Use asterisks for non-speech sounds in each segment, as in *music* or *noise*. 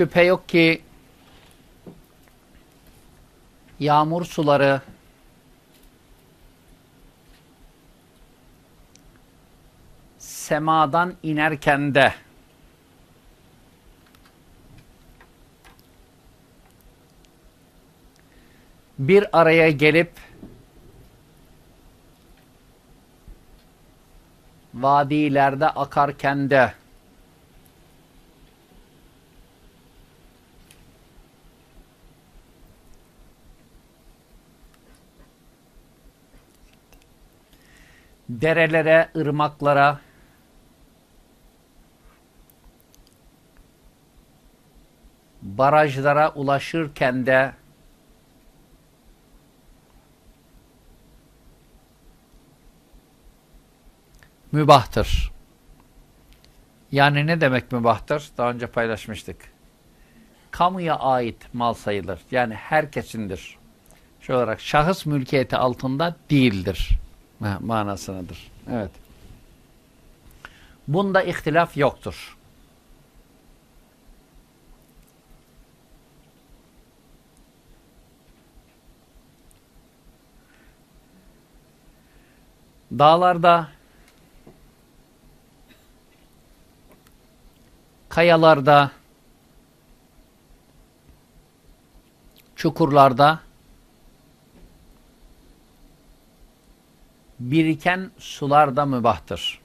Şüphe yok ki yağmur suları semadan inerken de bir araya gelip vadilerde akarken de derelere, ırmaklara barajlara ulaşırken de mübahtır. Yani ne demek mübahtır? Daha önce paylaşmıştık. Kamuya ait mal sayılır. Yani herkesindir. Şu olarak şahıs mülkiyeti altında değildir. Manasındadır. Evet. Bunda ihtilaf yoktur. Dağlarda kayalarda, çukurlarda biriken sular da mübahtır.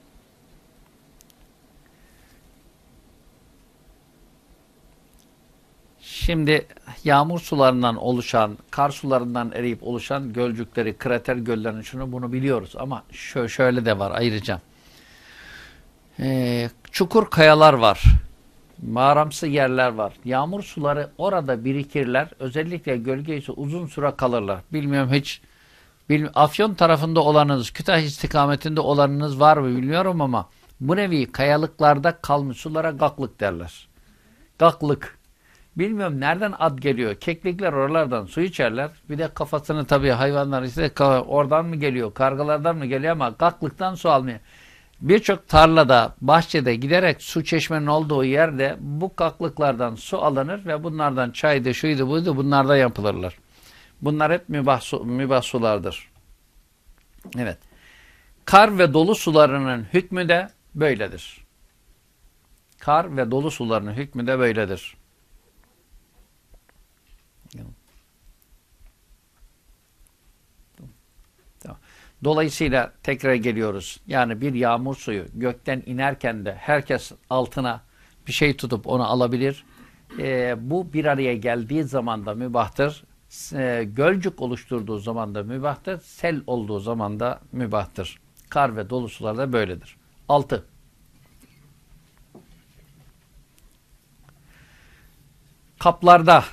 Şimdi yağmur sularından oluşan, kar sularından eriyip oluşan gölcükleri, krater göllerini şunu bunu biliyoruz ama şöyle, de var ayrıca. Ee, çukur kayalar var mağaramsı yerler var. Yağmur suları orada birikirler. Özellikle gölge ise uzun süre kalırlar. Bilmiyorum hiç bilmiyorum, Afyon tarafında olanınız, Kütahya istikametinde olanınız var mı bilmiyorum ama bu nevi kayalıklarda kalmış sulara gaklık derler. Gaklık. Bilmiyorum nereden ad geliyor. Keklikler oralardan su içerler. Bir de kafasını tabii hayvanlar işte oradan mı geliyor, kargalardan mı geliyor ama gaklıktan su almıyor. Birçok tarlada, bahçede giderek su çeşmenin olduğu yerde bu kaklıklardan su alınır ve bunlardan çaydı, şuydu, buydu bunlarda yapılırlar. Bunlar hep mübah, su, mübah sulardır. Evet. Kar ve dolu sularının hükmü de böyledir. Kar ve dolu sularının hükmü de böyledir. Dolayısıyla tekrar geliyoruz. Yani bir yağmur suyu gökten inerken de herkes altına bir şey tutup onu alabilir. E, bu bir araya geldiği zaman da mübahtır. E, gölcük oluşturduğu zaman da mübahtır. Sel olduğu zaman da mübahtır. Kar ve dolu sular da böyledir. 6. Kaplarda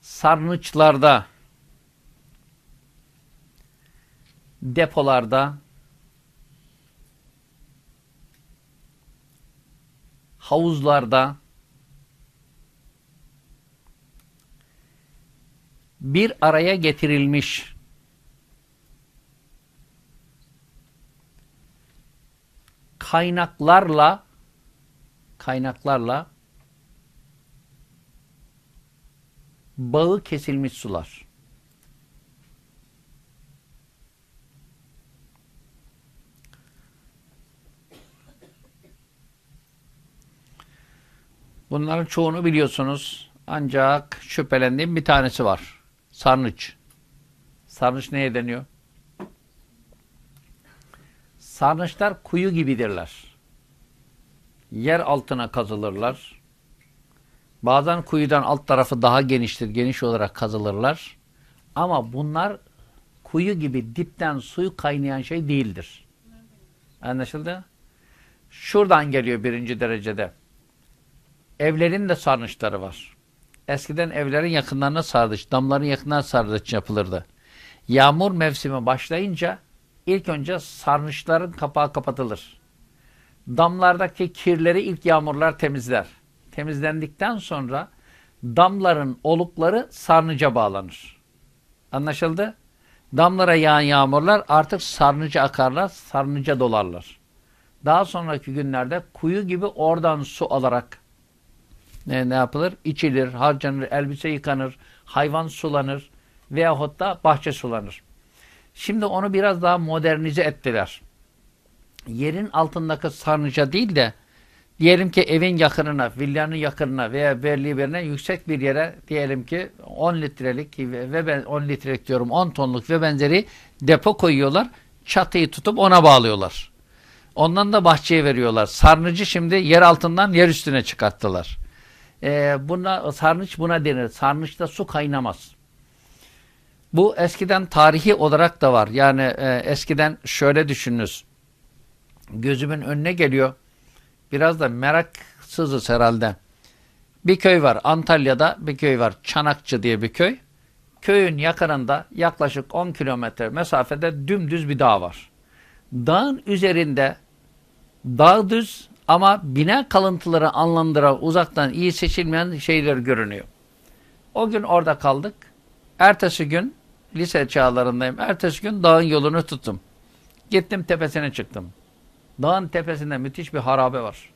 sarnıçlarda depolarda havuzlarda bir araya getirilmiş kaynaklarla kaynaklarla bağı kesilmiş sular. Bunların çoğunu biliyorsunuz. Ancak şüphelendiğim bir tanesi var. Sarnıç. Sarnıç neye deniyor? Sarnıçlar kuyu gibidirler. Yer altına kazılırlar. Bazen kuyudan alt tarafı daha geniştir. Geniş olarak kazılırlar. Ama bunlar kuyu gibi dipten suyu kaynayan şey değildir. Anlaşıldı? Şuradan geliyor birinci derecede. Evlerin de sarnıçları var. Eskiden evlerin yakınlarına sarnıç, damların yakınlarına sarnıç yapılırdı. Yağmur mevsimi başlayınca ilk önce sarnıçların kapağı kapatılır. Damlardaki kirleri ilk yağmurlar temizler. Temizlendikten sonra damların olukları sarnıca bağlanır. Anlaşıldı? Damlara yağan yağmurlar artık sarnıca akarlar, sarnıca dolarlar. Daha sonraki günlerde kuyu gibi oradan su alarak ne, ne yapılır? İçilir, harcanır, elbise yıkanır, hayvan sulanır veyahut da bahçe sulanır. Şimdi onu biraz daha modernize ettiler. Yerin altındaki sarnıca değil de diyelim ki evin yakınına, villanın yakınına veya verliği birine yüksek bir yere diyelim ki 10 litrelik ve ben 10 litrelik diyorum 10 tonluk ve benzeri depo koyuyorlar. Çatıyı tutup ona bağlıyorlar. Ondan da bahçeye veriyorlar. Sarnıcı şimdi yer altından yer üstüne çıkarttılar. Ee, buna, sarnıç buna denir. Sarnıçta su kaynamaz. Bu eskiden tarihi olarak da var. Yani e, eskiden şöyle düşününüz. Gözümün önüne geliyor. Biraz da meraksızız herhalde. Bir köy var Antalya'da bir köy var Çanakçı diye bir köy. Köyün yakınında yaklaşık 10 kilometre mesafede dümdüz bir dağ var. Dağın üzerinde dağ düz ama bina kalıntıları anlandıran uzaktan iyi seçilmeyen şeyler görünüyor. O gün orada kaldık. Ertesi gün lise çağlarındayım. Ertesi gün dağın yolunu tuttum. Gittim tepesine çıktım. Dağın tepesinde müthiş bir harabe var.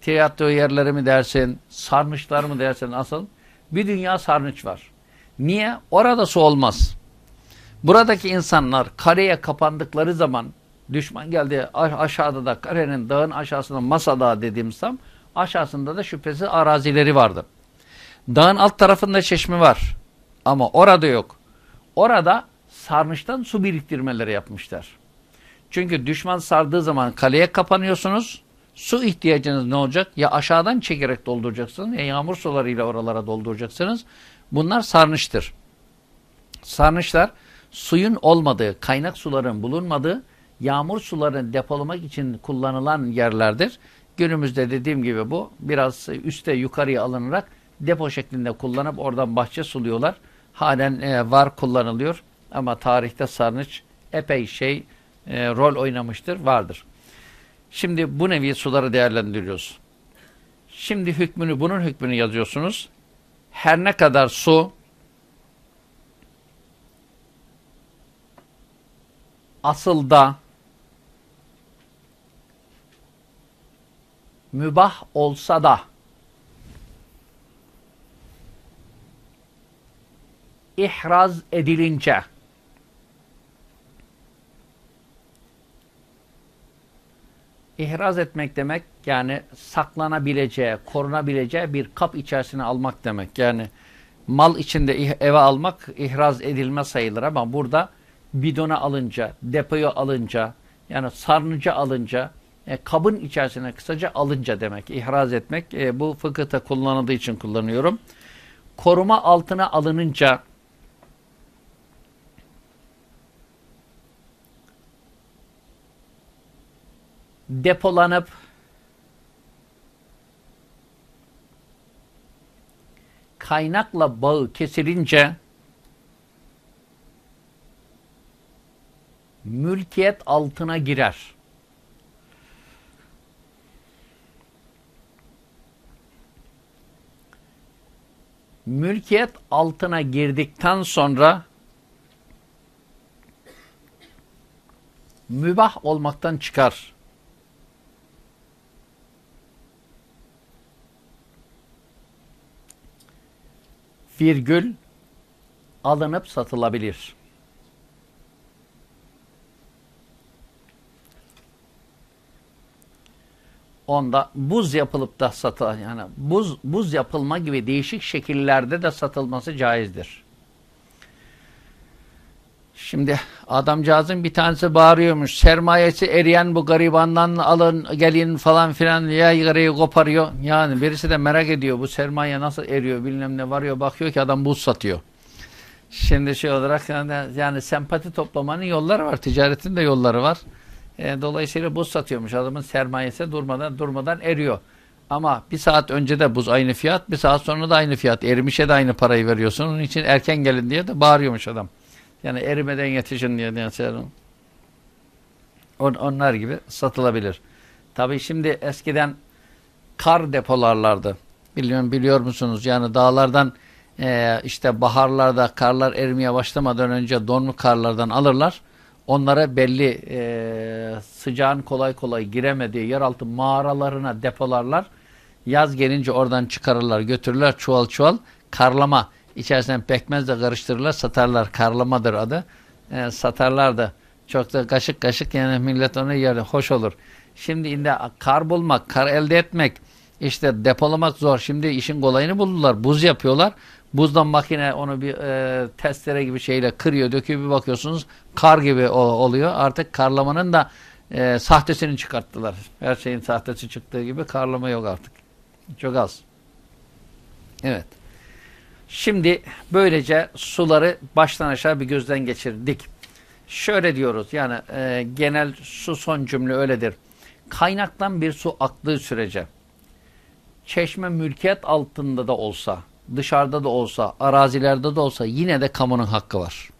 Tiyatro yerleri mi dersin, sarnıçlar mı dersin asıl? Bir dünya sarnıç var. Niye? Orada su olmaz. Buradaki insanlar kareye kapandıkları zaman düşman geldi aşağıda da karenin dağın aşağısında Masa Dağı dediğimiz tam aşağısında da şüphesiz arazileri vardı. Dağın alt tarafında çeşme var. Ama orada yok. Orada sarnıçtan su biriktirmeleri yapmışlar. Çünkü düşman sardığı zaman kaleye kapanıyorsunuz. Su ihtiyacınız ne olacak? Ya aşağıdan çekerek dolduracaksınız ya yağmur sularıyla oralara dolduracaksınız. Bunlar sarnıçtır. Sarnıçlar suyun olmadığı, kaynak suların bulunmadığı, yağmur sularını depolamak için kullanılan yerlerdir. Günümüzde dediğim gibi bu biraz üste yukarıya alınarak depo şeklinde kullanıp oradan bahçe suluyorlar. Halen e, var kullanılıyor ama tarihte sarnıç epey şey e, rol oynamıştır, vardır. Şimdi bu nevi suları değerlendiriyoruz. Şimdi hükmünü, bunun hükmünü yazıyorsunuz. Her ne kadar su asılda mübah olsa da ihraz edilince ihraz etmek demek yani saklanabileceği, korunabileceği bir kap içerisine almak demek. Yani mal içinde eve almak ihraz edilme sayılır ama burada bidona alınca, depoyu alınca, yani sarnıca alınca, e, kabın içerisine kısaca alınca demek. İhraz etmek e, bu fıkıhta kullanıldığı için kullanıyorum. Koruma altına alınınca depolanıp kaynakla bağı kesilince mülkiyet altına girer. Mülkiyet altına girdikten sonra mübah olmaktan çıkar. virgül alınıp satılabilir. Onda buz yapılıp da satı yani buz buz yapılma gibi değişik şekillerde de satılması caizdir. Şimdi adamcağızın bir tanesi bağırıyormuş. Sermayesi eriyen bu garibandan alın gelin falan filan yarıyı koparıyor. Yani birisi de merak ediyor bu sermaye nasıl eriyor bilmem ne varıyor bakıyor ki adam buz satıyor. Şimdi şey olarak yani, yani sempati toplamanın yolları var. Ticaretin de yolları var. E, dolayısıyla buz satıyormuş. Adamın sermayesi durmadan durmadan eriyor. Ama bir saat önce de buz aynı fiyat, bir saat sonra da aynı fiyat. Erimişe de aynı parayı veriyorsun. Onun için erken gelin diye de bağırıyormuş adam. Yani erimeden yetişin diye diyorsun. On, onlar gibi satılabilir. Tabii şimdi eskiden kar depolarlardı. Biliyorum biliyor musunuz? Yani dağlardan e, işte baharlarda karlar erimeye başlamadan önce donlu karlardan alırlar. Onlara belli e, sıcağın kolay kolay giremediği yeraltı mağaralarına depolarlar. Yaz gelince oradan çıkarırlar, götürürler çuval çuval. Karlama. İçerisinden pekmez de karıştırırlar, satarlar. Karlamadır adı. E, satarlar da. Çok da kaşık kaşık yani millet onu yer. Hoş olur. Şimdi inde kar bulmak, kar elde etmek, işte depolamak zor. Şimdi işin kolayını buldular. Buz yapıyorlar. Buzdan makine onu bir e, testere gibi şeyle kırıyor, döküyor bir bakıyorsunuz kar gibi oluyor. Artık karlamanın da e, sahtesini çıkarttılar. Her şeyin sahtesi çıktığı gibi karlama yok artık. Çok az. Evet. Şimdi böylece suları baştan aşağı bir gözden geçirdik. Şöyle diyoruz yani e, genel su son cümle öyledir. Kaynaktan bir su aktığı sürece çeşme mülkiyet altında da olsa, dışarıda da olsa, arazilerde de olsa yine de kamunun hakkı var.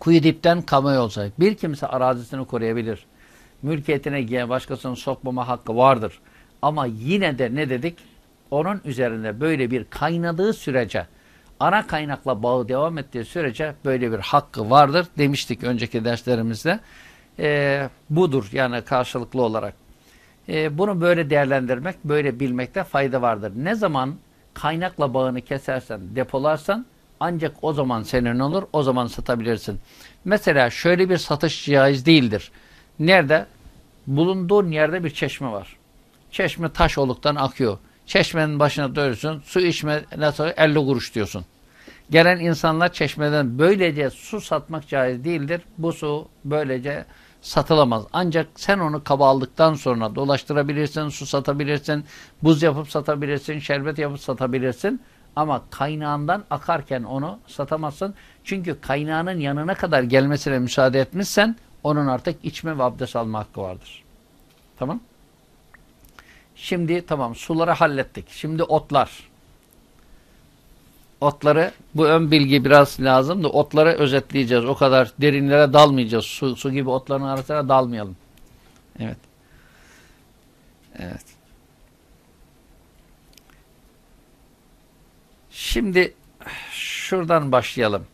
Kuyu dipten kamuya olsa bir kimse arazisini koruyabilir. Mülkiyetine başkasının sokmama hakkı vardır. Ama yine de ne dedik? Onun üzerinde böyle bir kaynadığı sürece, ana kaynakla bağı devam ettiği sürece böyle bir hakkı vardır demiştik önceki derslerimizde. Ee, budur yani karşılıklı olarak. Ee, bunu böyle değerlendirmek, böyle bilmekte fayda vardır. Ne zaman kaynakla bağını kesersen, depolarsan ancak o zaman senin olur, o zaman satabilirsin. Mesela şöyle bir satış caiz değildir. Nerede? Bulunduğun yerde bir çeşme var. Çeşme taş oluktan akıyor. Çeşmenin başına dönüyorsun, su içme nasıl 50 kuruş diyorsun. Gelen insanlar çeşmeden böylece su satmak caiz değildir. Bu su böylece satılamaz. Ancak sen onu kaba aldıktan sonra dolaştırabilirsin, su satabilirsin, buz yapıp satabilirsin, şerbet yapıp satabilirsin. Ama kaynağından akarken onu satamazsın. Çünkü kaynağının yanına kadar gelmesine müsaade etmişsen onun artık içme ve abdest alma hakkı vardır. Tamam. Şimdi tamam suları hallettik. Şimdi otlar. Otları bu ön bilgi biraz lazım da otları özetleyeceğiz. O kadar derinlere dalmayacağız. Su, su gibi otların arasına dalmayalım. Evet. Evet. Şimdi şuradan başlayalım.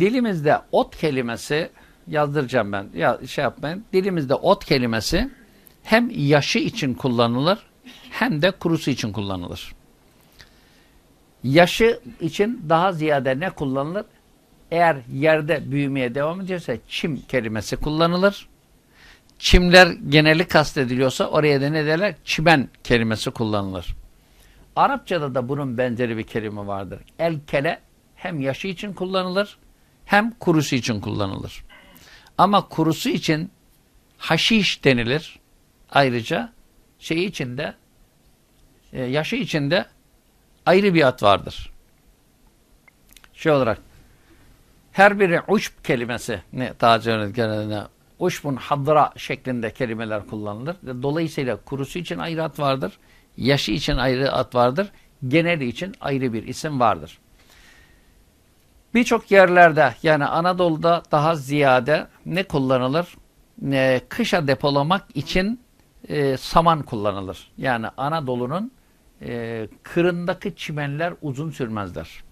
Dilimizde ot kelimesi yazdıracağım ben. Ya şey yapmayın. Dilimizde ot kelimesi hem yaşı için kullanılır hem de kurusu için kullanılır. Yaşı için daha ziyade ne kullanılır? Eğer yerde büyümeye devam ediyorsa çim kelimesi kullanılır. Çimler geneli kastediliyorsa oraya da ne derler? Çimen kelimesi kullanılır. Arapçada da bunun benzeri bir kelime vardır. Elkele hem yaşı için kullanılır hem kurusu için kullanılır. Ama kurusu için haşiş denilir. Ayrıca şeyi içinde e, yaşı içinde ayrı bir ad vardır. Şey olarak her biri uşb kelimesi ne tacir genelinde uşbun hadra şeklinde kelimeler kullanılır. Dolayısıyla kurusu için ayrı ad vardır. Yaşı için ayrı ad vardır. Geneli için ayrı bir isim vardır. Birçok yerlerde yani Anadolu'da daha ziyade ne kullanılır? E, kışa depolamak için e, saman kullanılır. Yani Anadolu'nun e, kırındaki çimenler uzun sürmezler.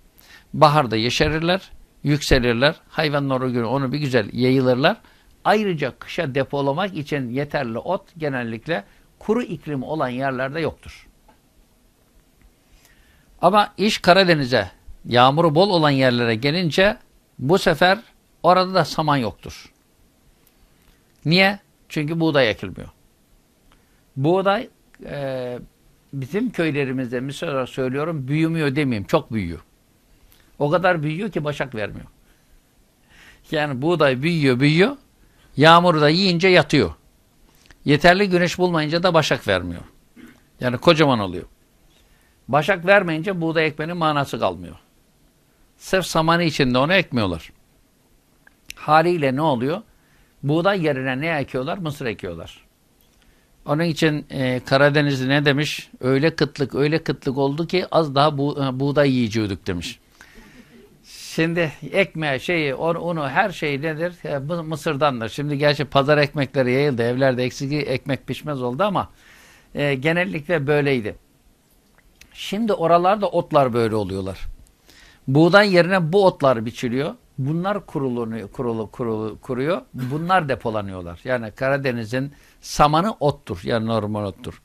Baharda yeşerirler, yükselirler. Hayvanlar o gün onu bir güzel yayılırlar. Ayrıca kışa depolamak için yeterli ot genellikle kuru iklim olan yerlerde yoktur. Ama iş Karadeniz'e, yağmuru bol olan yerlere gelince bu sefer orada da saman yoktur. Niye? Çünkü buğday ekilmiyor. Buğday e, bizim köylerimizde olarak söylüyorum büyümüyor demeyeyim. Çok büyüyor. O kadar büyüyor ki başak vermiyor. Yani buğday büyüyor büyüyor. Yağmuru da yiyince yatıyor. Yeterli güneş bulmayınca da başak vermiyor. Yani kocaman oluyor. Başak vermeyince buğday ekmenin manası kalmıyor. Sırf samanı içinde onu ekmiyorlar. Haliyle ne oluyor? Buğday yerine ne ekiyorlar? Mısır ekiyorlar. Onun için e, Karadenizli ne demiş? Öyle kıtlık, öyle kıtlık oldu ki az daha bu, e, buğday yiyeciyorduk demiş. Şimdi ekmeği, şeyi, onu her şey nedir? Mısır'dandır. Şimdi gerçi pazar ekmekleri yayıldı. Evlerde eksik ekmek pişmez oldu ama e, genellikle böyleydi. Şimdi oralarda otlar böyle oluyorlar. Buğday yerine bu otlar biçiliyor. Bunlar kurulunuyor, kurulu, kurulu, kuruyor. Bunlar depolanıyorlar. Yani Karadeniz'in samanı ottur. Yani normal ottur.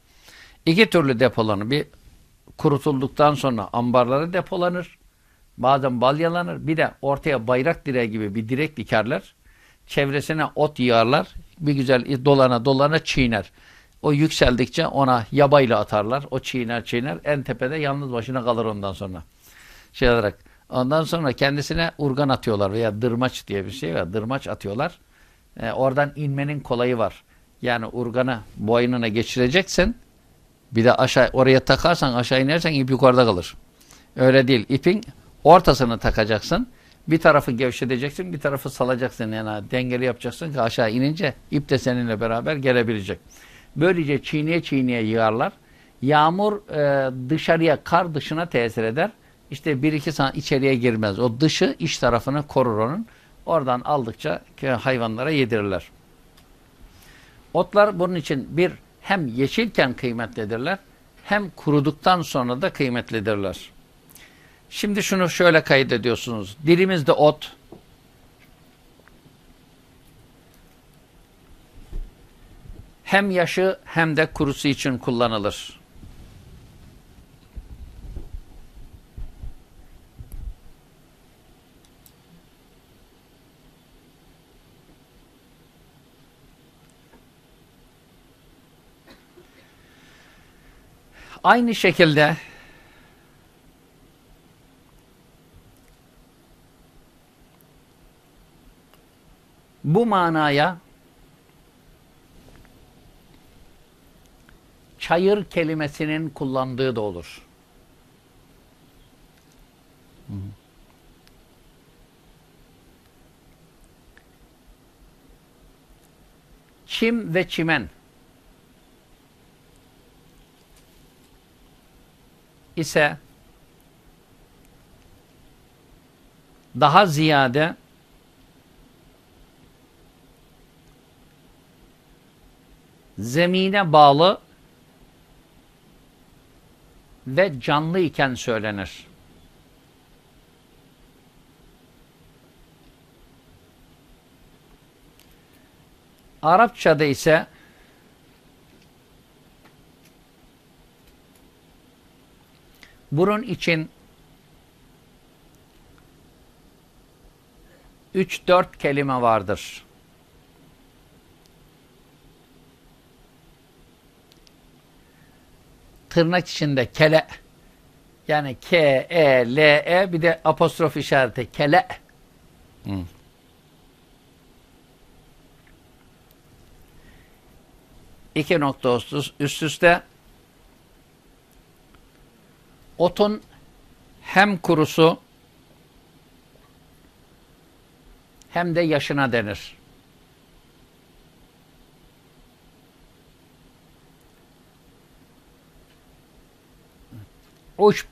İki türlü depolanır. Bir kurutulduktan sonra ambarlara depolanır. Bazen balyalanır. Bir de ortaya bayrak direği gibi bir direk dikerler. Çevresine ot yığarlar. Bir güzel dolana dolana çiğner. O yükseldikçe ona yabayla atarlar. O çiğner çiğner. En tepede yalnız başına kalır ondan sonra. Şey olarak. Ondan sonra kendisine urgan atıyorlar veya dırmaç diye bir şey var. Dırmaç atıyorlar. Ee, oradan inmenin kolayı var. Yani urganı boynuna geçireceksin. Bir de aşağı oraya takarsan aşağı inersen ip yukarıda kalır. Öyle değil. İpin ortasını takacaksın. Bir tarafı gevşeteceksin, bir tarafı salacaksın. Yani dengeli yapacaksın ki aşağı inince ip de seninle beraber gelebilecek. Böylece çiğneye çiğneye yığarlar. Yağmur e, dışarıya, kar dışına tesir eder. İşte bir iki saat içeriye girmez. O dışı iç tarafını korur onun. Oradan aldıkça hayvanlara yedirirler. Otlar bunun için bir hem yeşilken kıymetlidirler hem kuruduktan sonra da kıymetlidirler. Şimdi şunu şöyle kaydediyorsunuz. Dilimizde ot, hem yaşı hem de kurusu için kullanılır. Aynı şekilde bu manaya çayır kelimesinin kullandığı da olur. Çim ve çimen ise daha ziyade zemine bağlı ve canlı iken söylenir. Arapçada ise Bunun için 3-4 kelime vardır. Tırnak içinde kele yani K, E, L, E bir de apostrof işareti kele. Hmm. İki nokta üst üste Otun hem kurusu hem de yaşına denir. Uşp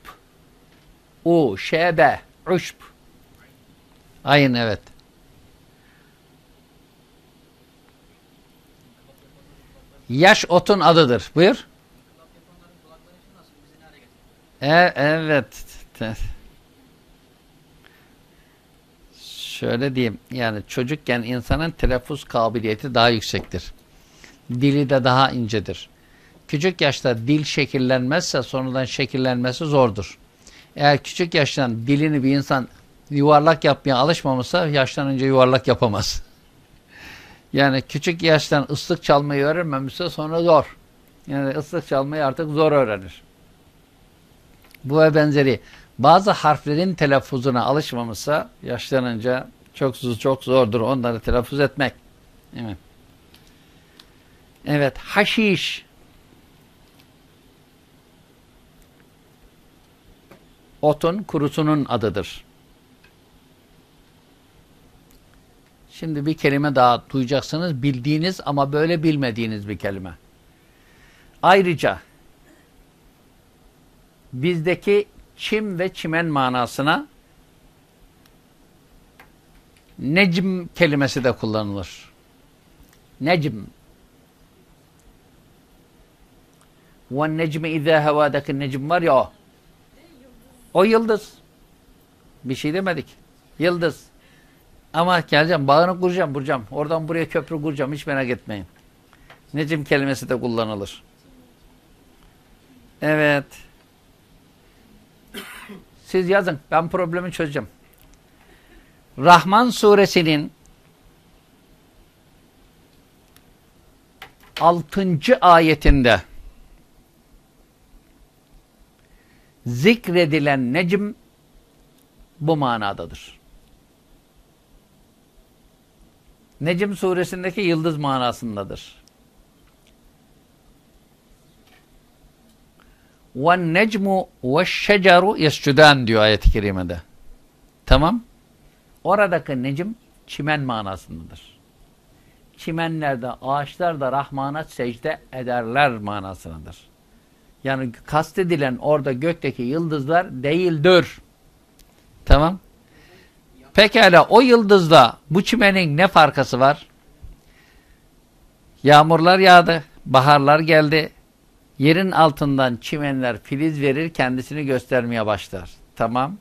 U, şebe, uşp Ayın evet. Yaş otun adıdır. Buyur. E, evet. Şöyle diyeyim. Yani çocukken insanın telaffuz kabiliyeti daha yüksektir. Dili de daha incedir. Küçük yaşta dil şekillenmezse sonradan şekillenmesi zordur. Eğer küçük yaştan dilini bir insan yuvarlak yapmaya alışmamışsa yaşlanınca yuvarlak yapamaz. *laughs* Yani küçük yaştan ıslık çalmayı öğrenmemişse sonra zor. Yani ıslık çalmayı artık zor öğrenir. Bu ve benzeri bazı harflerin telaffuzuna alışmamışsa yaşlanınca çok çok zordur onları telaffuz etmek. Evet. Evet, haşiş. Otun kurusunun adıdır. Şimdi bir kelime daha duyacaksınız. Bildiğiniz ama böyle bilmediğiniz bir kelime. Ayrıca bizdeki çim ve çimen manasına necm kelimesi de kullanılır. Necm. Ve necmi izâ hevâdaki necm var ya o. O yıldız. Bir şey demedik. Yıldız. Ama geleceğim bağını kuracağım kuracağım. Oradan buraya köprü kuracağım hiç merak etmeyin. Necim kelimesi de kullanılır. Evet. Siz yazın. Ben problemi çözeceğim. Rahman suresinin 6. ayetinde zikredilen necim bu manadadır. Necim suresindeki yıldız manasındadır. وَالنَّجْمُ وَالشَّجَرُ يَسْجُدَانِ diyor ayet-i kerimede. Tamam. Oradaki necim çimen manasındadır. Çimenlerde, ağaçlar da Rahman'a secde ederler manasındadır. Yani kastedilen orada gökteki yıldızlar değildir. Tamam. Pekala o yıldızda bu çimenin ne farkası var? Yağmurlar yağdı, baharlar geldi. Yerin altından çimenler filiz verir, kendisini göstermeye başlar. Tamam.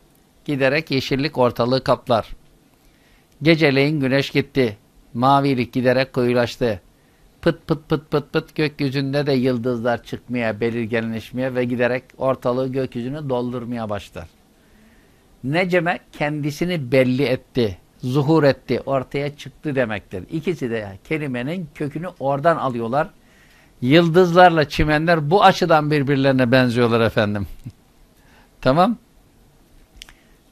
Giderek yeşillik ortalığı kaplar. Geceleyin güneş gitti. Mavilik giderek koyulaştı. Pıt pıt pıt pıt pıt gökyüzünde de yıldızlar çıkmaya, belirginleşmeye ve giderek ortalığı gökyüzünü doldurmaya başlar. Neceme kendisini belli etti, zuhur etti, ortaya çıktı demektir. İkisi de kelimenin kökünü oradan alıyorlar. Yıldızlarla çimenler bu açıdan birbirlerine benziyorlar efendim. *laughs* tamam.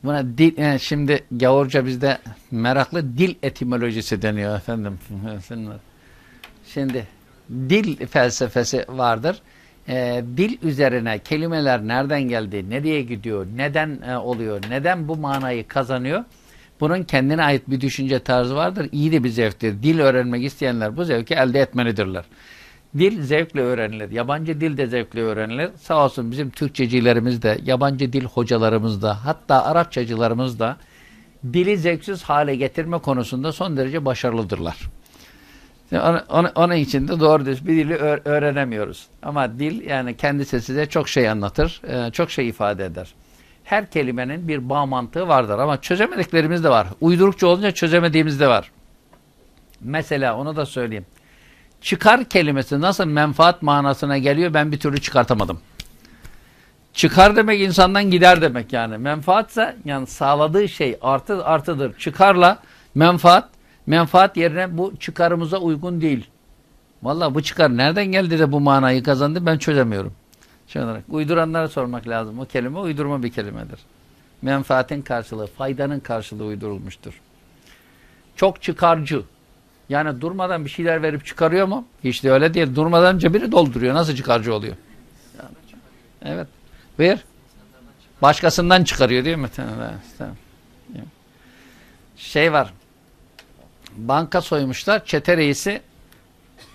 Buna dil, yani şimdi gavurca bizde meraklı dil etimolojisi deniyor efendim. *laughs* Şimdi dil felsefesi vardır. Ee, dil üzerine kelimeler nereden geldi, nereye gidiyor, neden e, oluyor, neden bu manayı kazanıyor? Bunun kendine ait bir düşünce tarzı vardır. İyi de bir zevktir. Dil öğrenmek isteyenler bu zevki elde etmelidirler. Dil zevkle öğrenilir. Yabancı dil de zevkle öğrenilir. Sağ olsun bizim Türkçecilerimiz de, yabancı dil hocalarımız da, hatta Arapçacılarımız da dili zevksiz hale getirme konusunda son derece başarılıdırlar. Onun, onun için de doğru düz bir dili öğrenemiyoruz. Ama dil yani kendisi size çok şey anlatır, e, çok şey ifade eder. Her kelimenin bir bağ mantığı vardır ama çözemediklerimiz de var. Uydurukça olunca çözemediğimiz de var. Mesela onu da söyleyeyim. Çıkar kelimesi nasıl menfaat manasına geliyor ben bir türlü çıkartamadım. Çıkar demek insandan gider demek yani. Menfaatsa yani sağladığı şey artı artıdır. Çıkarla menfaat menfaat yerine bu çıkarımıza uygun değil. Vallahi bu çıkar nereden geldi de bu manayı kazandı ben çözemiyorum. Şey uyduranlara sormak lazım. O kelime uydurma bir kelimedir. Menfaatin karşılığı, faydanın karşılığı uydurulmuştur. Çok çıkarcı. Yani durmadan bir şeyler verip çıkarıyor mu? Hiç de öyle değil. Durmadan cebini dolduruyor. Nasıl çıkarcı oluyor? Evet. Ver. Başkasından çıkarıyor değil mi? Tamam. Şey var. Banka soymuşlar. Çete reisi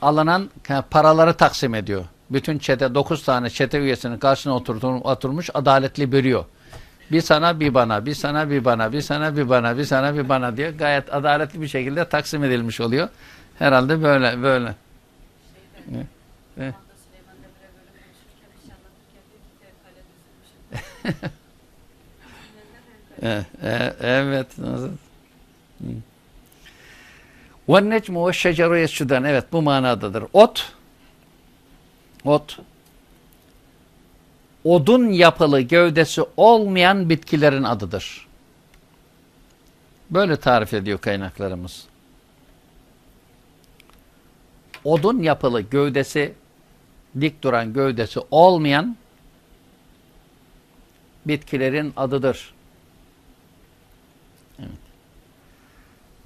alınan paraları taksim ediyor. Bütün çete, dokuz tane çete üyesinin karşısına oturmuş adaletli bölüyor. Bir sana bir bana, bir sana bir bana, bir sana bir bana, bir sana bir bana diye gayet adaletli bir şekilde taksim edilmiş oluyor. Herhalde böyle böyle. *laughs* Evet. evet. evet. وَالنَّجْمُ وَالشَّجَرُ يَسْجُدَانِ Evet bu manadadır. Ot, ot, odun yapılı gövdesi olmayan bitkilerin adıdır. Böyle tarif ediyor kaynaklarımız. Odun yapılı gövdesi, dik duran gövdesi olmayan bitkilerin adıdır.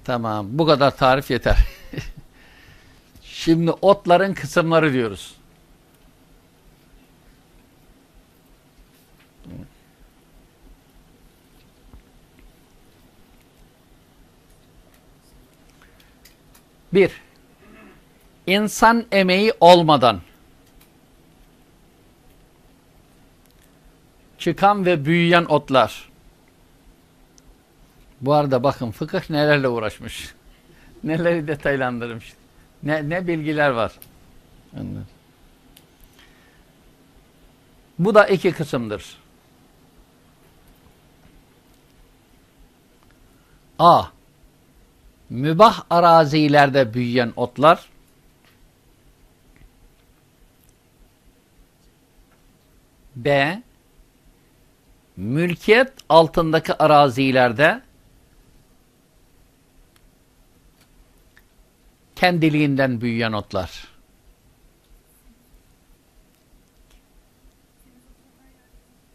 Tamam. Bu kadar tarif yeter. *laughs* Şimdi otların kısımları diyoruz. Bir, insan emeği olmadan çıkan ve büyüyen otlar. Bu arada bakın fıkıh nelerle uğraşmış. Neleri detaylandırmış. Ne, ne bilgiler var. Bu da iki kısımdır. A. mübah arazilerde büyüyen otlar B. Mülkiyet altındaki arazilerde kendiliğinden büyüyen otlar.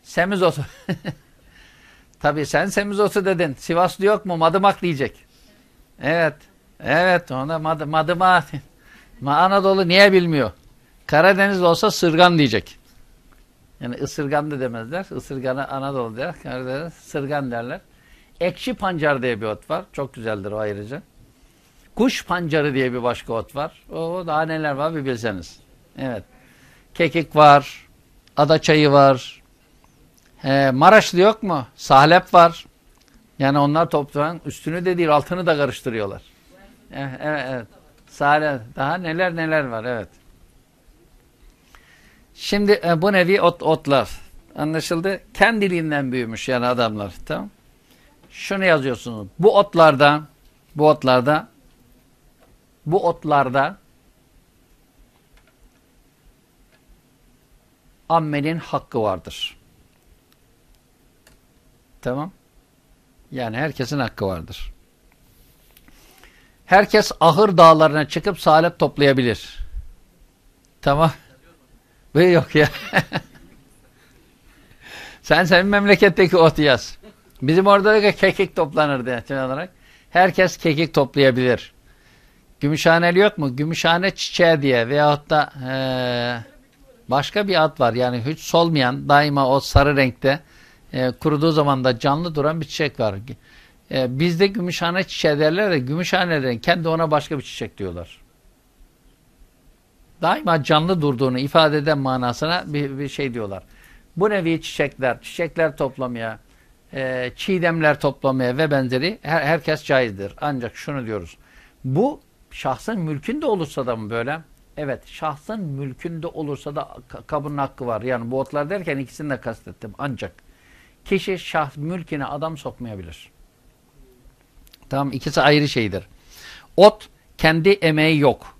Semizotu. *laughs* Tabii sen semizotu dedin. Sivaslı yok mu? Madımak diyecek. Evet. Evet. Ona mad madımak. Ma Anadolu niye bilmiyor? Karadeniz olsa sırgan diyecek. Yani ısırgan da demezler. Isırganı Anadolu der. Karadeniz sırgan derler. Ekşi pancar diye bir ot var. Çok güzeldir o ayrıca. Kuş pancarı diye bir başka ot var. O daha neler var bir bilseniz. Evet. Kekik var. Adaçayı var. He, Maraşlı yok mu? Sahlep var. Yani onlar toprağın üstünü de değil altını da karıştırıyorlar. Evet, evet. evet. Salep. Daha neler neler var evet. Şimdi e, bu nevi ot, otlar. Anlaşıldı? Kendiliğinden büyümüş yani adamlar. Tamam. Şunu yazıyorsunuz. Bu otlarda bu otlarda bu otlarda ammenin hakkı vardır. Tamam. Yani herkesin hakkı vardır. Herkes ahır dağlarına çıkıp salep toplayabilir. Tamam. *laughs* Ve yok ya. *laughs* sen senin memleketteki otu yaz. Bizim orada da kekik toplanır diye olarak. Herkes kekik toplayabilir. Gümüşhaneli yok mu? Gümüşhane çiçeği diye veyahut da ee, başka bir ad var. Yani hiç solmayan daima o sarı renkte e, kuruduğu zaman da canlı duran bir çiçek var. E, bizde gümüşhane çiçeği derler de gümüşhanelerin kendi ona başka bir çiçek diyorlar. Daima canlı durduğunu ifade eden manasına bir, bir şey diyorlar. Bu nevi çiçekler, çiçekler toplamaya, e, çiğdemler toplamaya ve benzeri her, herkes caizdir. Ancak şunu diyoruz. Bu şahsın mülkünde olursa da mı böyle? Evet, şahsın mülkünde olursa da kabının hakkı var. Yani bu otlar derken ikisini de kastettim. Ancak kişi şahs mülküne adam sokmayabilir. Tamam, ikisi ayrı şeydir. Ot kendi emeği yok.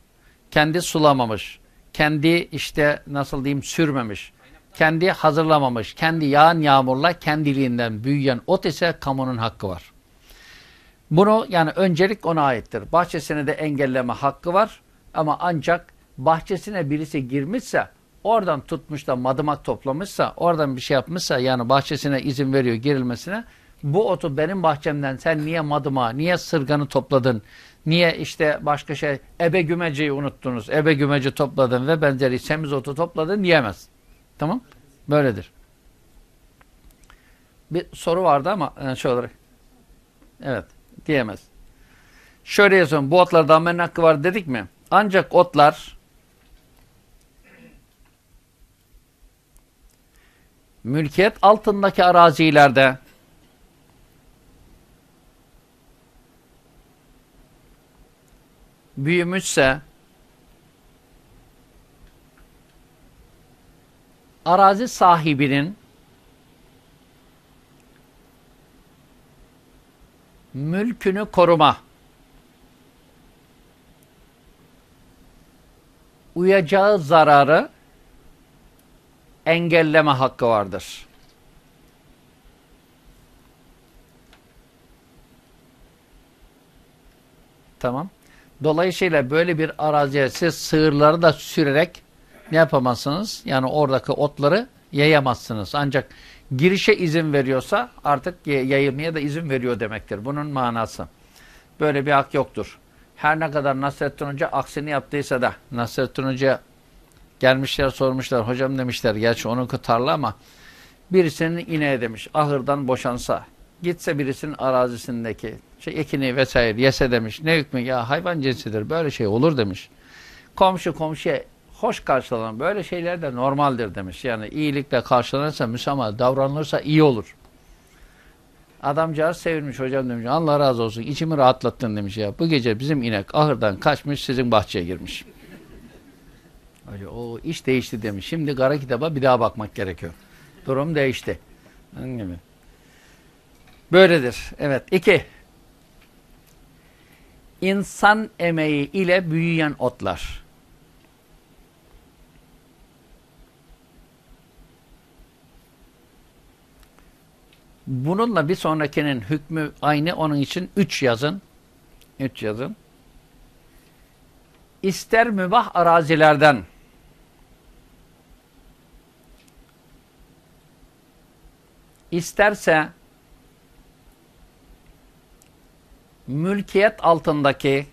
Kendi sulamamış. Kendi işte nasıl diyeyim sürmemiş. Kendi hazırlamamış. Kendi yağan yağmurla kendiliğinden büyüyen ot ise kamunun hakkı var. Bunu yani öncelik ona aittir. Bahçesine de engelleme hakkı var. Ama ancak bahçesine birisi girmişse oradan tutmuş da madımak toplamışsa oradan bir şey yapmışsa yani bahçesine izin veriyor girilmesine bu otu benim bahçemden sen niye madıma niye sırganı topladın niye işte başka şey ebe gümeciyi unuttunuz ebe gümeci topladın ve benzeri semizotu topladın diyemez. Tamam böyledir. Bir soru vardı ama yani şey olarak evet diyemez. Şöyle yazıyorum. Bu otlarda ammenin hakkı var dedik mi? Ancak otlar mülkiyet altındaki arazilerde büyümüşse arazi sahibinin mülkünü koruma, uyacağı zararı engelleme hakkı vardır. Tamam. Dolayısıyla böyle bir araziye siz sığırları da sürerek ne yapamazsınız? Yani oradaki otları yayamazsınız. Ancak girişe izin veriyorsa artık yayılmaya da izin veriyor demektir. Bunun manası. Böyle bir hak yoktur. Her ne kadar Nasrettin Hoca aksini yaptıysa da Nasrettin Hoca gelmişler sormuşlar. Hocam demişler gerçi onun tarla ama birisinin ineği demiş ahırdan boşansa gitse birisinin arazisindeki şey ekini vesaire yese demiş. Ne hükmü ya hayvan cinsidir böyle şey olur demiş. Komşu komşuya hoş karşılanan böyle şeyler de normaldir demiş. Yani iyilikle karşılanırsa, müsamaha davranılırsa iyi olur. Adamcağız sevinmiş hocam demiş. Allah razı olsun içimi rahatlattın demiş ya. Bu gece bizim inek ahırdan kaçmış sizin bahçeye girmiş. Öyle o iş değişti demiş. Şimdi kara kitaba bir daha bakmak gerekiyor. Durum değişti. Gibi. Böyledir. Evet. İki. insan emeği ile büyüyen otlar. Bununla bir sonrakinin hükmü aynı. Onun için üç yazın. Üç yazın. İster mübah arazilerden isterse mülkiyet altındaki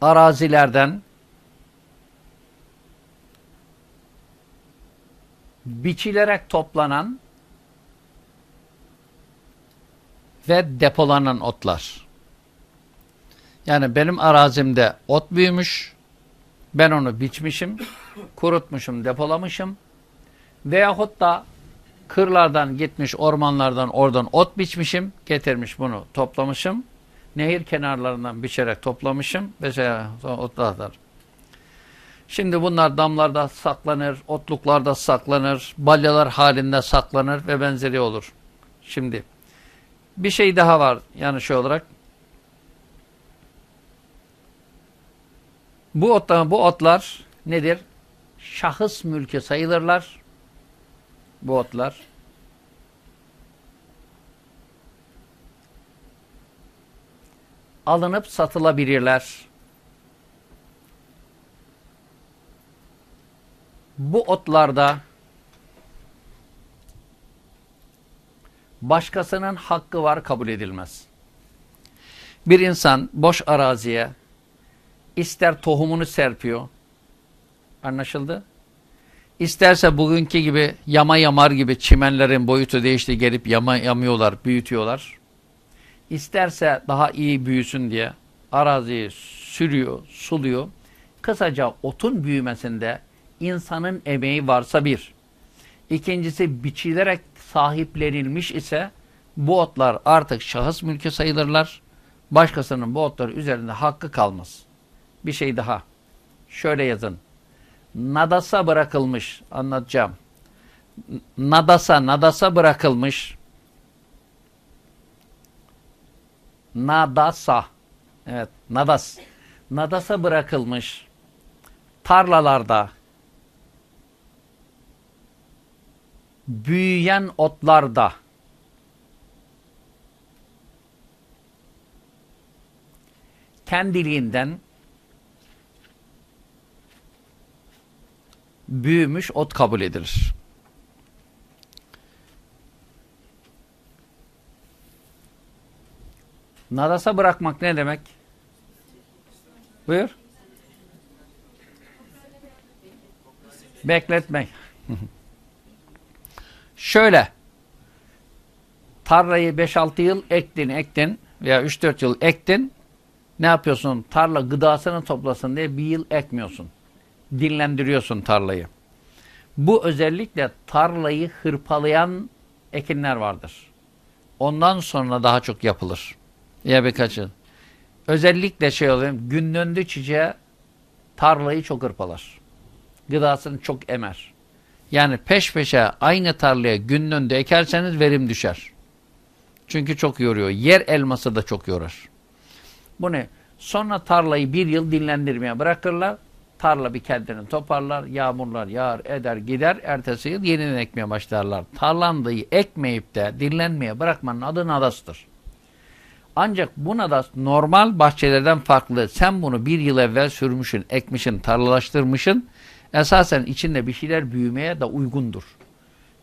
arazilerden biçilerek toplanan ve depolanan otlar. Yani benim arazimde ot büyümüş, ben onu biçmişim, kurutmuşum, depolamışım veyahut da kırlardan gitmiş, ormanlardan oradan ot biçmişim, getirmiş bunu toplamışım, nehir kenarlarından biçerek toplamışım, mesela otlar. Şimdi bunlar damlarda saklanır, otluklarda saklanır, balyalar halinde saklanır ve benzeri olur. Şimdi bir şey daha var yani şey olarak. Bu otlar, bu otlar nedir? Şahıs mülkü sayılırlar. Bu otlar. Alınıp satılabilirler. Bu otlarda başkasının hakkı var kabul edilmez. Bir insan boş araziye ister tohumunu serpiyor. Anlaşıldı? İsterse bugünkü gibi yama yamar gibi çimenlerin boyutu değişti gelip yama yamıyorlar, büyütüyorlar. İsterse daha iyi büyüsün diye araziyi sürüyor, suluyor. Kısaca otun büyümesinde insanın emeği varsa bir. İkincisi biçilerek sahiplenilmiş ise bu otlar artık şahıs mülkü sayılırlar. Başkasının bu otlar üzerinde hakkı kalmaz. Bir şey daha. Şöyle yazın. Nadasa bırakılmış. Anlatacağım. Nadasa, nadasa bırakılmış. Nadasa. Evet, nadas. Nadasa bırakılmış tarlalarda büyüyen otlarda kendiliğinden büyümüş ot kabul edilir. Nadasa bırakmak ne demek? Buyur. Bekletmek. *laughs* Şöyle tarlayı 5-6 yıl ektin ektin veya 3-4 yıl ektin ne yapıyorsun? Tarla gıdasını toplasın diye bir yıl ekmiyorsun. Dinlendiriyorsun tarlayı. Bu özellikle tarlayı hırpalayan ekinler vardır. Ondan sonra daha çok yapılır. Ya birkaç yıl. Özellikle şey oluyor, gün döndü çiçeğe tarlayı çok hırpalar. Gıdasını çok emer. Yani peş peşe aynı tarlaya günün önünde ekerseniz verim düşer. Çünkü çok yoruyor. Yer elması da çok yorar. Bu ne? Sonra tarlayı bir yıl dinlendirmeye bırakırlar. Tarla bir kendini toparlar. Yağmurlar yağar eder gider. Ertesi yıl yeniden ekmeye başlarlar. Tarlandayı ekmeyip de dinlenmeye bırakmanın adı nadastır. Ancak bu nadas normal bahçelerden farklı. Sen bunu bir yıl evvel sürmüşün, ekmişin, tarlalaştırmışın esasen içinde bir şeyler büyümeye de uygundur.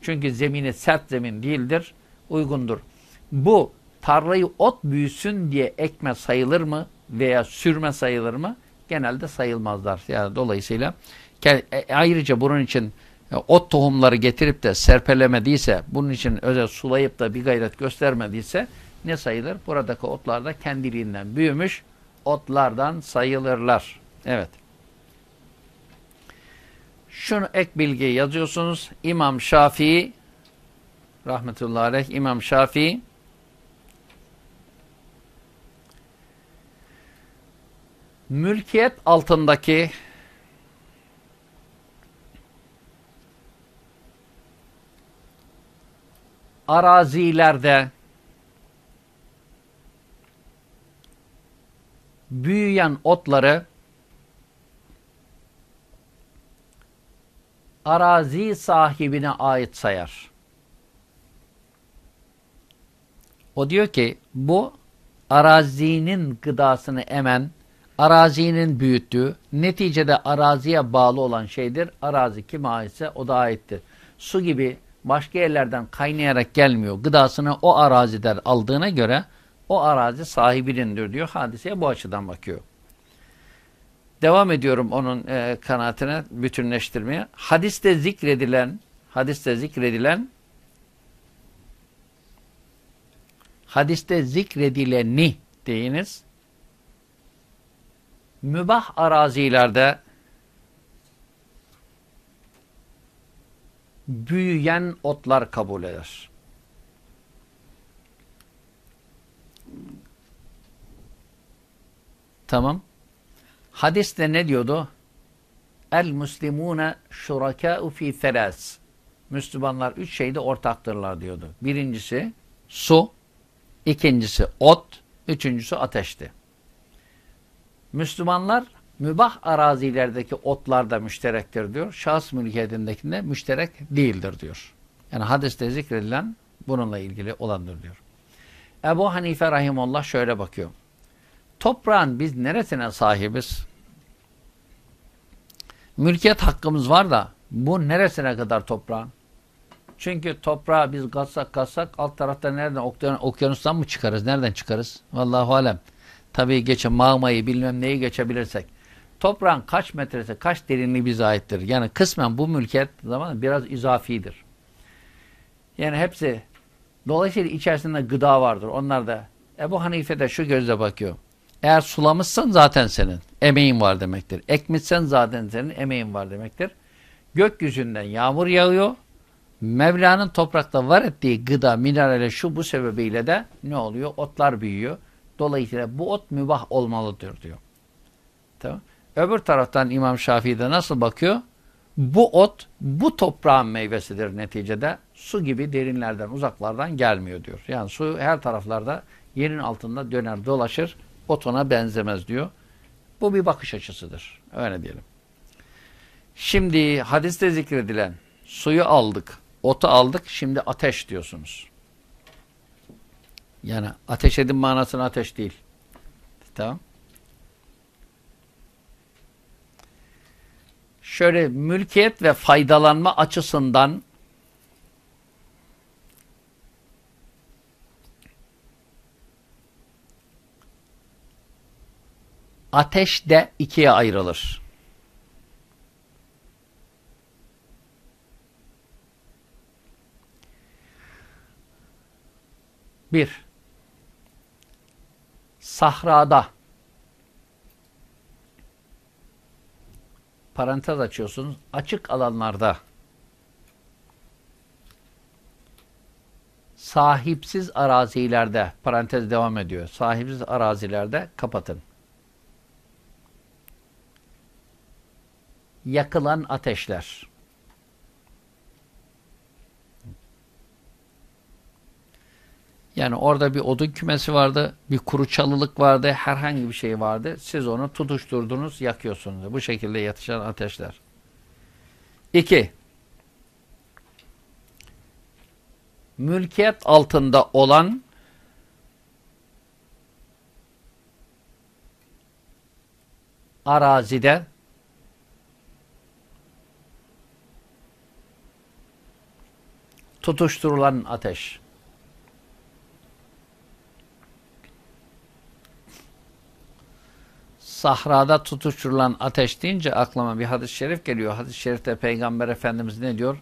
Çünkü zemini sert zemin değildir, uygundur. Bu tarlayı ot büyüsün diye ekme sayılır mı veya sürme sayılır mı? Genelde sayılmazlar. Yani dolayısıyla e, ayrıca bunun için e, ot tohumları getirip de serpelemediyse, bunun için özel sulayıp da bir gayret göstermediyse ne sayılır? Buradaki otlar da kendiliğinden büyümüş otlardan sayılırlar. Evet. Şunu ek bilgiyi yazıyorsunuz. İmam Şafii rahmetullahi aleyh İmam Şafii mülkiyet altındaki arazilerde büyüyen otları arazi sahibine ait sayar. O diyor ki bu arazinin gıdasını emen, arazinin büyüttüğü, neticede araziye bağlı olan şeydir. Arazi kime aitse o da aittir. Su gibi başka yerlerden kaynayarak gelmiyor. Gıdasını o araziden aldığına göre o arazi sahibinindir diyor. Hadiseye bu açıdan bakıyor. Devam ediyorum onun e, kanaatine bütünleştirmeye. Hadiste zikredilen hadiste zikredilen hadiste zikredileni deyiniz mübah arazilerde büyüyen otlar kabul eder. Tamam. Hadiste ne diyordu? El muslimune şurakâ'u fî thelâs. Müslümanlar üç şeyde ortaktırlar diyordu. Birincisi su, ikincisi ot, üçüncüsü ateşti. Müslümanlar mübah arazilerdeki otlarda müşterektir diyor. Şahıs mülkiyetindekinde müşterek değildir diyor. Yani hadiste zikredilen bununla ilgili olandır diyor. Ebu Hanife Rahimullah şöyle bakıyor. Toprağın biz neresine sahibiz? Mülkiyet hakkımız var da bu neresine kadar toprağın? Çünkü toprağı biz katsak katsak alt tarafta nereden okyanustan mı çıkarız? Nereden çıkarız? Vallahu alem. Tabii geçe mağmayı bilmem neyi geçebilirsek. Toprağın kaç metresi, kaç derinliği bize aittir. Yani kısmen bu mülkiyet zamanı biraz izafidir. Yani hepsi dolayısıyla içerisinde gıda vardır. Onlar da Ebu Hanife de şu gözle bakıyor. Eğer sulamışsan zaten senin. Emeğin var demektir. Ekmişsen zaten senin emeğin var demektir. Gökyüzünden yağmur yağıyor. Mevla'nın toprakta var ettiği gıda, minerale şu bu sebebiyle de ne oluyor? Otlar büyüyor. Dolayısıyla bu ot mübah olmalıdır diyor. Tamam. Öbür taraftan İmam Şafii de nasıl bakıyor? Bu ot bu toprağın meyvesidir neticede. Su gibi derinlerden uzaklardan gelmiyor diyor. Yani su her taraflarda yerin altında döner dolaşır. Ot ona benzemez diyor. Bu bir bakış açısıdır. Öyle diyelim. Şimdi hadiste zikredilen suyu aldık, otu aldık, şimdi ateş diyorsunuz. Yani ateş edin manasına ateş değil. Tamam. Şöyle mülkiyet ve faydalanma açısından ateş de ikiye ayrılır. Bir, sahrada parantez açıyorsunuz. Açık alanlarda sahipsiz arazilerde parantez devam ediyor. Sahipsiz arazilerde kapatın. Yakılan ateşler. Yani orada bir odun kümesi vardı, bir kuru çalılık vardı, herhangi bir şey vardı. Siz onu tutuşturdunuz, yakıyorsunuz. Bu şekilde yatışan ateşler. İki, mülkiyet altında olan arazide tutuşturulan ateş. sahrada tutuşturulan ateş deyince aklıma bir hadis-i şerif geliyor. Hadis-i şerifte Peygamber Efendimiz ne diyor?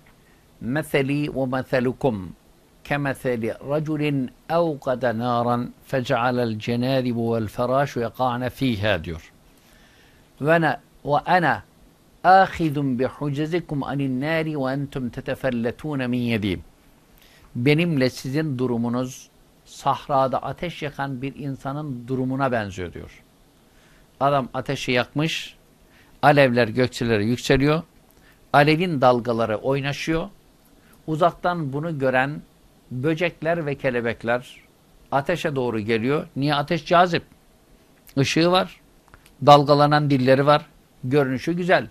Meseli ve meselukum kemeseli raculin evkada naran fecealel cenadibu vel ferâşu yakâne fîhâ diyor. Ve ana âhidun bihucezikum anin nâri ve entum tetefelletûne min yedim. Benimle sizin durumunuz sahrada ateş yakan bir insanın durumuna benziyor diyor. Adam ateşi yakmış, alevler gökçelere yükseliyor, alevin dalgaları oynaşıyor. Uzaktan bunu gören böcekler ve kelebekler ateşe doğru geliyor. Niye ateş cazip? ışığı var, dalgalanan dilleri var, görünüşü güzel.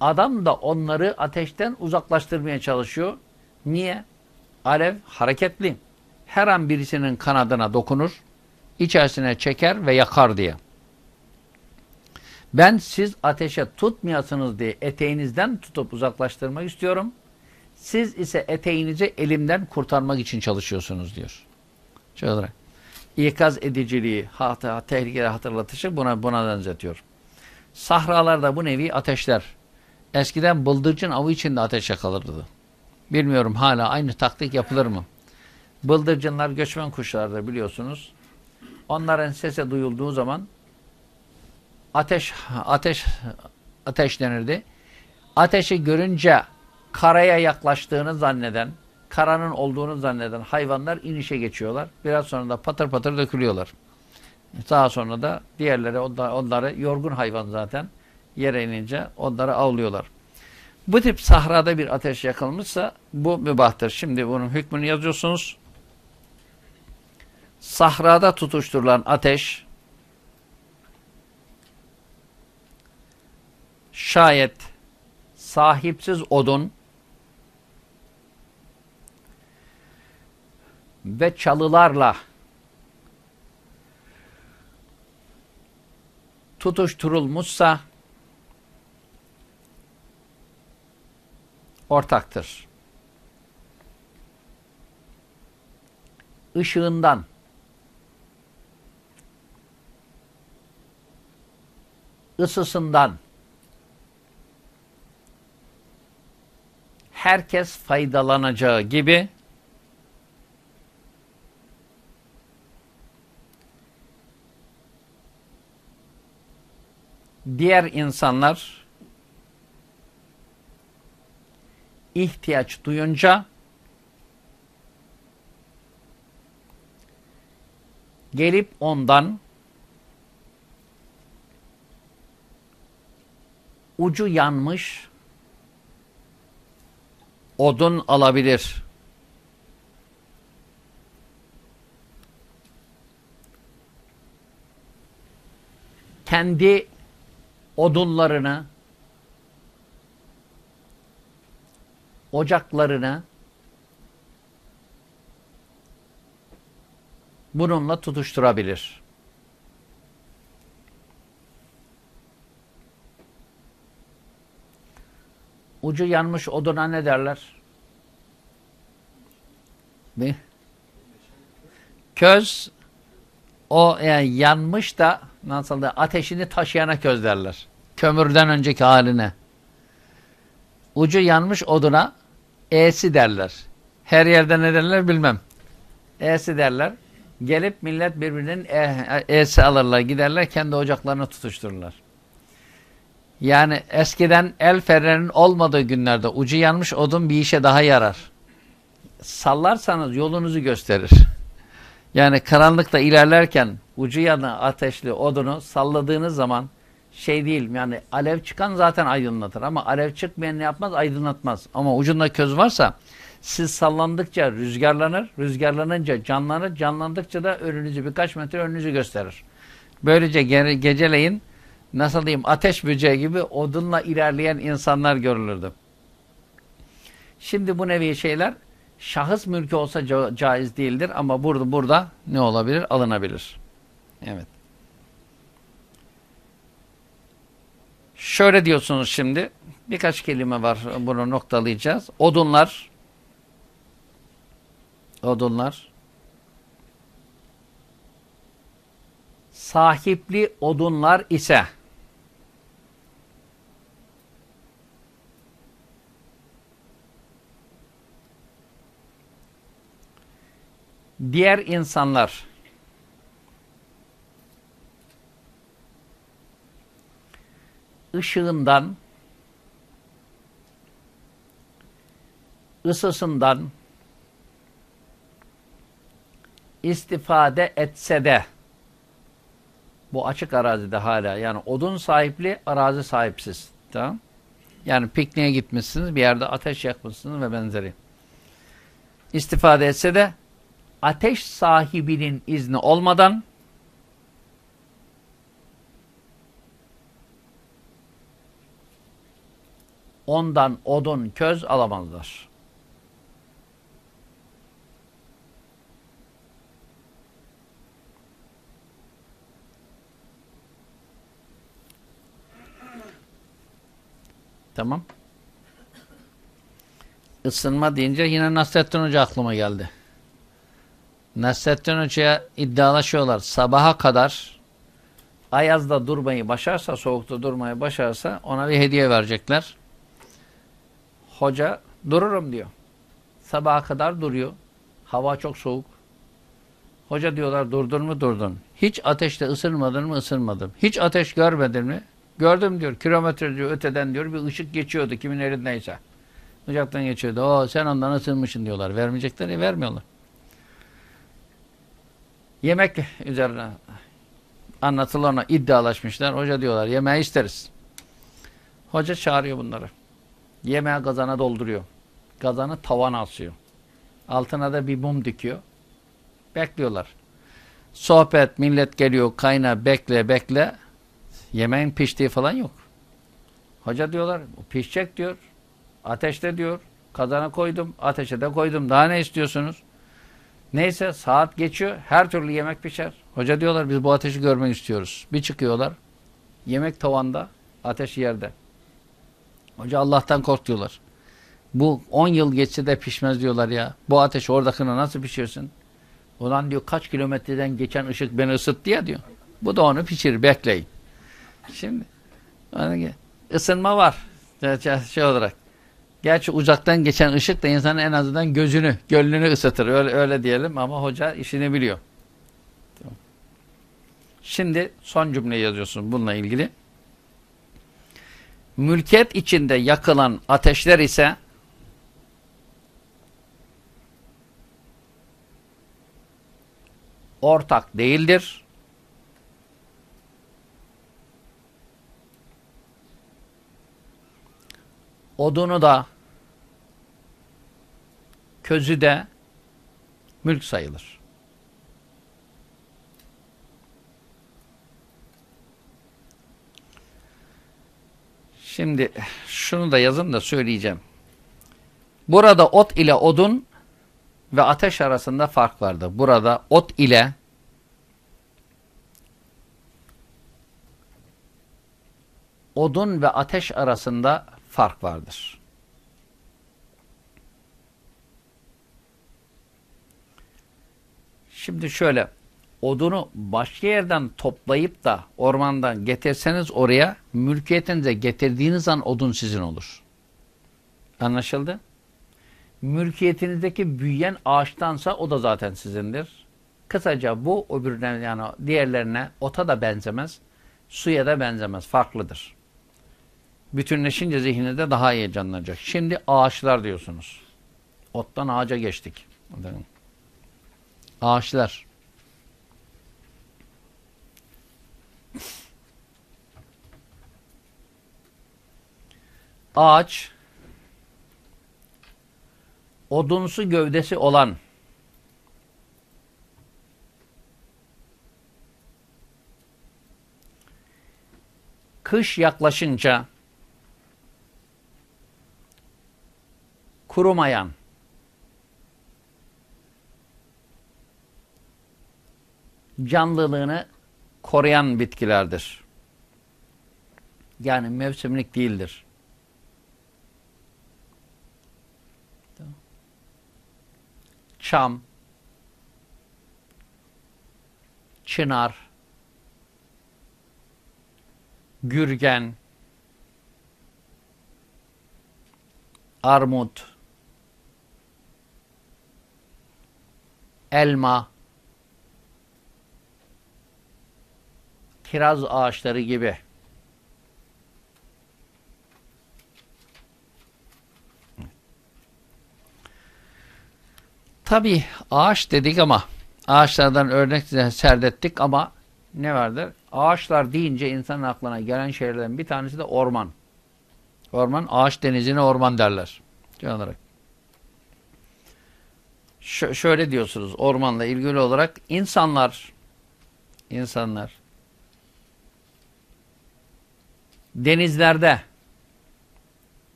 Adam da onları ateşten uzaklaştırmaya çalışıyor. Niye? Alev hareketli. Her an birisinin kanadına dokunur, içerisine çeker ve yakar diye. Ben siz ateşe tutmayasınız diye eteğinizden tutup uzaklaştırmak istiyorum. Siz ise eteğinizi elimden kurtarmak için çalışıyorsunuz diyor. Şey olarak. İkaz ediciliği, hata, tehlikeli hatırlatışı buna, buna benzetiyor. Sahralarda bu nevi ateşler. Eskiden bıldırcın avı içinde ateş yakalırdı. Bilmiyorum hala aynı taktik yapılır mı? Bıldırcınlar göçmen kuşlardır biliyorsunuz. Onların sesi duyulduğu zaman ateş ateş ateşlenirdi. Ateşi görünce karaya yaklaştığını zanneden, karanın olduğunu zanneden hayvanlar inişe geçiyorlar. Biraz sonra da patır patır dökülüyorlar. Daha sonra da diğerleri onları yorgun hayvan zaten yere inince onları avlıyorlar. Bu tip sahrada bir ateş yakılmışsa bu mübahtır. Şimdi bunun hükmünü yazıyorsunuz. Sahrada tutuşturulan ateş şayet sahipsiz odun ve çalılarla tutuşturulmuşsa ortaktır. Işığından ısısından herkes faydalanacağı gibi diğer insanlar ihtiyaç duyunca gelip ondan ucu yanmış odun alabilir. Kendi odunlarını, ocaklarını bununla tutuşturabilir. Ucu yanmış oduna ne derler? Bir. Köz o yani yanmış da nasıl da ateşini taşıyana köz derler. Kömürden önceki haline. Ucu yanmış oduna e'si derler. Her yerde ne derler bilmem. E'si derler. Gelip millet birbirinin e, e'si alırlar giderler kendi ocaklarını tutuştururlar. Yani eskiden el fenerinin olmadığı günlerde ucu yanmış odun bir işe daha yarar. Sallarsanız yolunuzu gösterir. Yani karanlıkta ilerlerken ucu yanı ateşli odunu salladığınız zaman şey değil yani alev çıkan zaten aydınlatır ama alev çıkmayan ne yapmaz aydınlatmaz. Ama ucunda köz varsa siz sallandıkça rüzgarlanır, rüzgarlanınca canlanır, canlandıkça da önünüzü birkaç metre önünüzü gösterir. Böylece ge geceleyin nasıl diyeyim ateş böceği gibi odunla ilerleyen insanlar görülürdü. Şimdi bu nevi şeyler şahıs mülkü olsa ca caiz değildir ama burada burada ne olabilir? Alınabilir. Evet. Şöyle diyorsunuz şimdi. Birkaç kelime var. Bunu noktalayacağız. Odunlar odunlar sahipli odunlar ise diğer insanlar ışığından ısısından istifade etse de bu açık arazide hala yani odun sahipli arazi sahipsiz. Tamam. Yani pikniğe gitmişsiniz bir yerde ateş yakmışsınız ve benzeri. İstifade etse de ateş sahibinin izni olmadan ondan odun, köz alamazlar. Tamam. Isınma deyince yine Nasrettin Hoca aklıma geldi. Nasrettin Hoca'ya iddialaşıyorlar. Sabaha kadar ayazda durmayı başarsa, soğukta durmayı başarsa ona bir hediye verecekler. Hoca dururum diyor. Sabaha kadar duruyor. Hava çok soğuk. Hoca diyorlar durdun mu durdun. Hiç ateşte ısınmadın mı ısınmadım. Hiç ateş görmedin mi? Gördüm diyor. Kilometre diyor öteden diyor bir ışık geçiyordu kimin elindeyse. Uzaktan geçiyordu. O sen ondan ısınmışsın diyorlar. Vermeyecekler ya vermiyorlar. Yemek üzerine anlatılarına iddialaşmışlar. Hoca diyorlar yemeği isteriz. Hoca çağırıyor bunları. Yemeği kazana dolduruyor. Kazanı tavan asıyor. Altına da bir mum dikiyor. Bekliyorlar. Sohbet, millet geliyor, kayna, bekle, bekle. Yemeğin piştiği falan yok. Hoca diyorlar, pişecek diyor. Ateşte diyor. Kazana koydum, ateşe de koydum. Daha ne istiyorsunuz? Neyse saat geçiyor. Her türlü yemek pişer. Hoca diyorlar biz bu ateşi görmek istiyoruz. Bir çıkıyorlar. Yemek tavanda, ateş yerde. Hoca Allah'tan kork diyorlar. Bu 10 yıl geçse de pişmez diyorlar ya. Bu ateş oradakine nasıl pişirsin? Ulan diyor kaç kilometreden geçen ışık beni ısıttı ya diyor. Bu da onu pişirir bekleyin. Şimdi ısınma var. Şey olarak. Gerçi uzaktan geçen ışık da insanın en azından gözünü, gönlünü ısıtır. Öyle, öyle diyelim ama hoca işini biliyor. Şimdi son cümle yazıyorsun bununla ilgili. Mülkiyet içinde yakılan ateşler ise ortak değildir. Odunu da közü de mülk sayılır. Şimdi şunu da yazın da söyleyeceğim. Burada ot ile odun ve ateş arasında fark vardı. Burada ot ile odun ve ateş arasında fark vardır. Şimdi şöyle odunu başka yerden toplayıp da ormandan getirseniz oraya mülkiyetinize getirdiğiniz an odun sizin olur. Anlaşıldı? Mülkiyetinizdeki büyüyen ağaçtansa o da zaten sizindir. Kısaca bu öbürüne yani diğerlerine ota da benzemez, suya da benzemez. Farklıdır. Bütünleşince zihninde daha iyi canlanacak. Şimdi ağaçlar diyorsunuz. Ottan ağaca geçtik. Ağaçlar. *laughs* Ağaç odunsu gövdesi olan kış yaklaşınca kurumayan canlılığını koruyan bitkilerdir. Yani mevsimlik değildir. Çam, çınar, gürgen, armut, elma, kiraz ağaçları gibi Tabi ağaç dedik ama ağaçlardan örnek serdettik ama ne vardır? Ağaçlar deyince insanın aklına gelen şeylerden bir tanesi de orman. Orman, ağaç denizine orman derler. Genel olarak. Ş şöyle diyorsunuz ormanla ilgili olarak insanlar insanlar denizlerde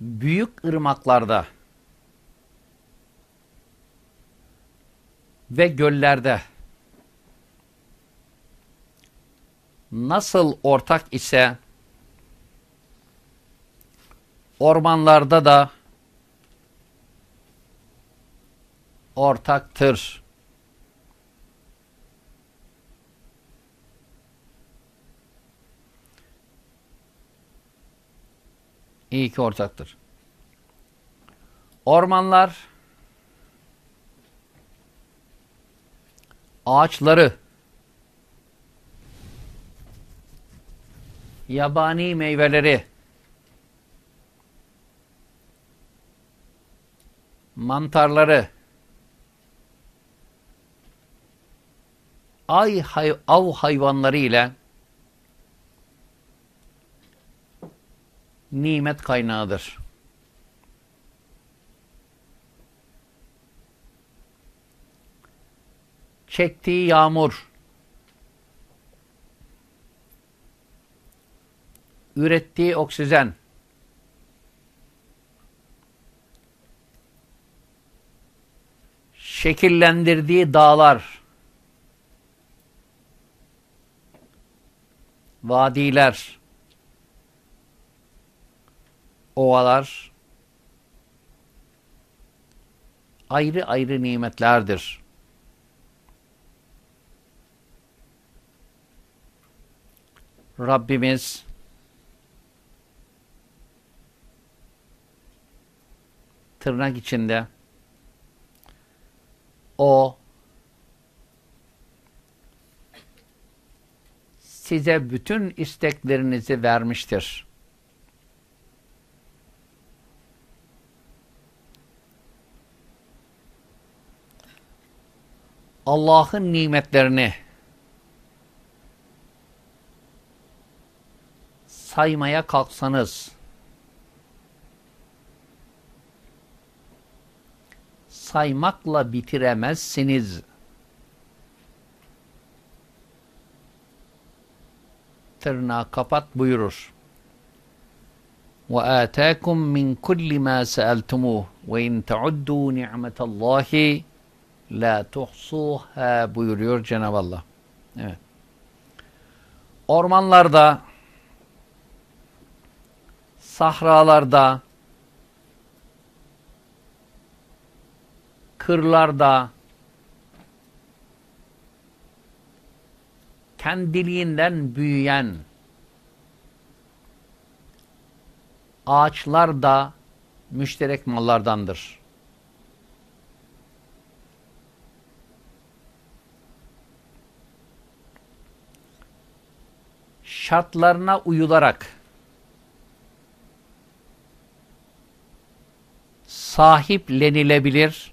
büyük ırmaklarda ve göllerde nasıl ortak ise ormanlarda da ortaktır. İyi ki ortaktır. Ormanlar ağaçları yabani meyveleri mantarları ay hay av hayvanları ile nimet kaynağıdır. Çektiği yağmur, ürettiği oksijen, şekillendirdiği dağlar, vadiler, ovalar ayrı ayrı nimetlerdir. Rabbimiz tırnak içinde o size bütün isteklerinizi vermiştir. Allah'ın nimetlerini saymaya kalksanız saymakla bitiremezsiniz. Tırnağı kapat buyurur. وَآتَاكُمْ مِنْ كُلِّ مَا سَأَلْتُمُوهُ وَاِنْ تَعُدُّوا نِعْمَةَ اللّٰهِ la tuhsuha buyuruyor Cenab-ı Allah. Evet. Ormanlarda, sahralarda, kırlarda, kendiliğinden büyüyen ağaçlar da müşterek mallardandır. Şartlarına uyularak sahiplenilebilir,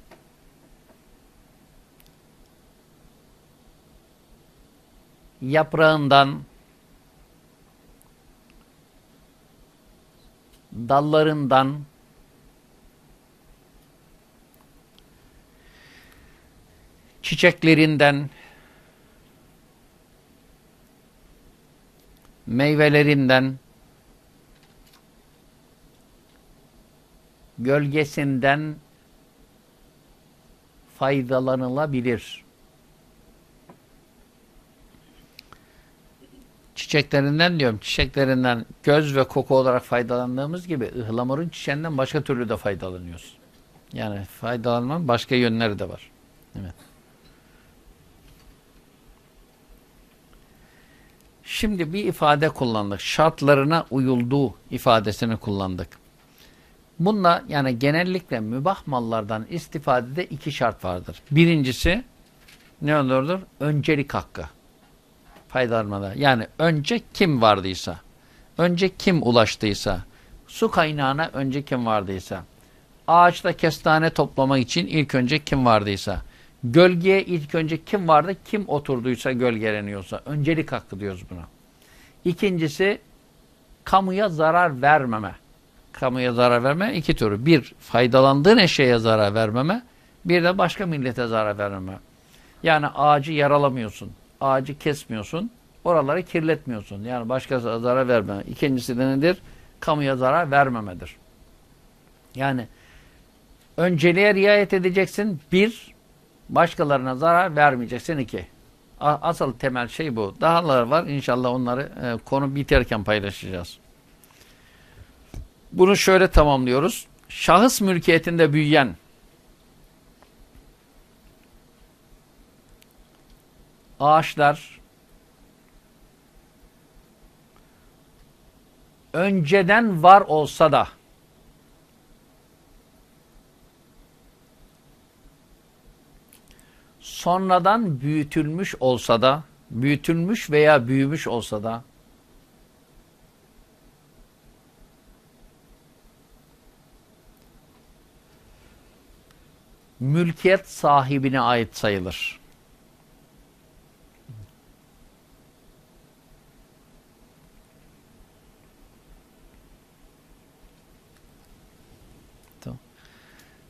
yaprağından, dallarından, çiçeklerinden, meyvelerinden, gölgesinden faydalanılabilir. Çiçeklerinden diyorum, çiçeklerinden göz ve koku olarak faydalandığımız gibi ıhlamurun çiçeğinden başka türlü de faydalanıyoruz. Yani faydalanmanın başka yönleri de var. Evet. Şimdi bir ifade kullandık. Şartlarına uyulduğu ifadesini kullandık. Bununla yani genellikle mübah mallardan istifadede iki şart vardır. Birincisi ne olurdur? Öncelik hakkı. Faydalanmada. Yani önce kim vardıysa, önce kim ulaştıysa, su kaynağına önce kim vardıysa, ağaçta kestane toplamak için ilk önce kim vardıysa, Gölgeye ilk önce kim vardı? Kim oturduysa gölgeleniyorsa. Öncelik hakkı diyoruz buna. İkincisi kamuya zarar vermeme. Kamuya zarar verme iki türü. Bir, faydalandığın eşeğe zarar vermeme. Bir de başka millete zarar vermeme. Yani ağacı yaralamıyorsun. Ağacı kesmiyorsun. Oraları kirletmiyorsun. Yani başka zarar vermeme. İkincisi de nedir? Kamuya zarar vermemedir. Yani önceliğe riayet edeceksin. Bir, başkalarına zarar vermeyeceksin. iki. Asıl temel şey bu. Dahalar var. İnşallah onları e, konu biterken paylaşacağız. Bunu şöyle tamamlıyoruz. Şahıs mülkiyetinde büyüyen ağaçlar önceden var olsa da sonradan büyütülmüş olsa da büyütülmüş veya büyümüş olsa da mülkiyet sahibine ait sayılır.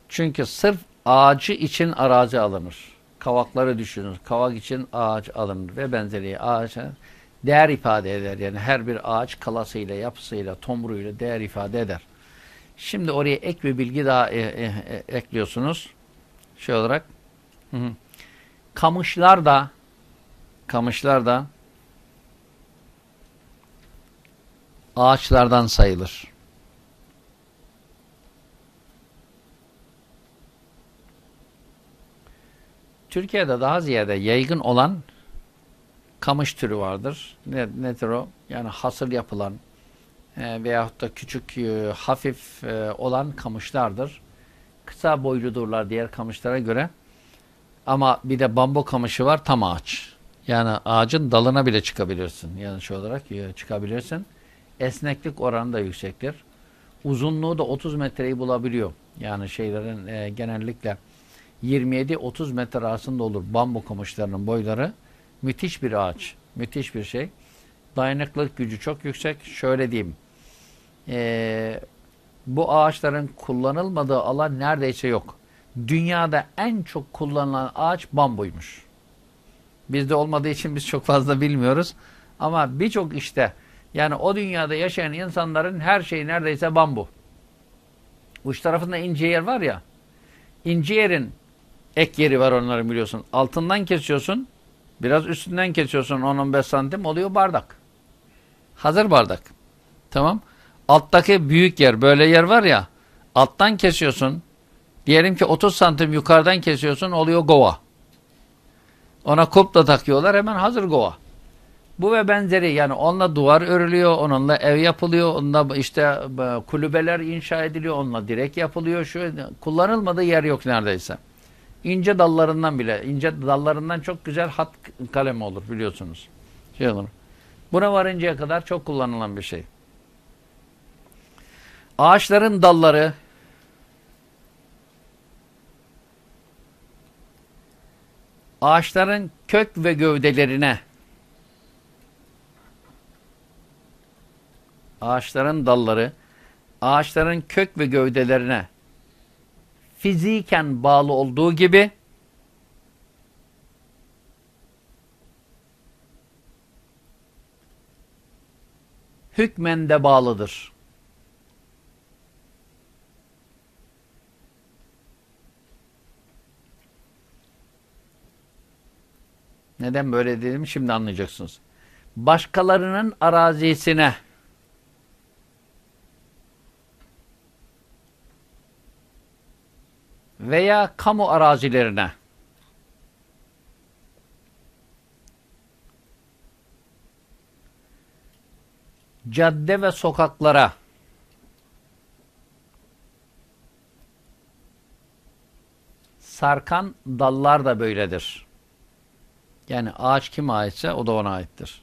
Çünkü sırf ağacı için arazi alınır. Kavakları düşünün. Kavak için ağaç alınır ve benzeri ağaça değer ifade eder. Yani her bir ağaç kalasıyla, yapısıyla, tomruğuyla değer ifade eder. Şimdi oraya ek bir bilgi daha e, e, e, ekliyorsunuz. Şey olarak. Hı hı. Kamışlar da kamışlar da ağaçlardan sayılır. Türkiye'de daha ziyade yaygın olan kamış türü vardır. Ne, nedir o? Yani hasıl yapılan e, veyahut da küçük, e, hafif e, olan kamışlardır. Kısa boyludurlar diğer kamışlara göre. Ama bir de bambu kamışı var tam ağaç. Yani ağacın dalına bile çıkabilirsin. Yani şu olarak e, çıkabilirsin. Esneklik oranı da yüksektir. Uzunluğu da 30 metreyi bulabiliyor. Yani şeylerin e, genellikle 27-30 metre arasında olur bambu kamışlarının boyları. Müthiş bir ağaç. Müthiş bir şey. Dayanıklılık gücü çok yüksek. Şöyle diyeyim. Ee, bu ağaçların kullanılmadığı alan neredeyse yok. Dünyada en çok kullanılan ağaç bambuymuş. Bizde olmadığı için biz çok fazla bilmiyoruz. Ama birçok işte yani o dünyada yaşayan insanların her şeyi neredeyse bambu. Uç tarafında ince yer var ya. İnce yerin ek yeri var onların biliyorsun. Altından kesiyorsun. Biraz üstünden kesiyorsun 10-15 santim oluyor bardak. Hazır bardak. Tamam. Alttaki büyük yer böyle yer var ya alttan kesiyorsun. Diyelim ki 30 santim yukarıdan kesiyorsun oluyor gova. Ona kup da takıyorlar hemen hazır gova. Bu ve benzeri yani onunla duvar örülüyor, onunla ev yapılıyor, onunla işte e, kulübeler inşa ediliyor, onunla direk yapılıyor. Şu kullanılmadığı yer yok neredeyse ince dallarından bile, ince dallarından çok güzel hat kalemi olur biliyorsunuz. Şey olur. Buna varıncaya kadar çok kullanılan bir şey. Ağaçların dalları ağaçların kök ve gövdelerine ağaçların dalları ağaçların kök ve gövdelerine fiziken bağlı olduğu gibi hükmen de bağlıdır. Neden böyle dedim şimdi anlayacaksınız. Başkalarının arazisine veya kamu arazilerine cadde ve sokaklara sarkan dallar da böyledir. Yani ağaç kime aitse o da ona aittir.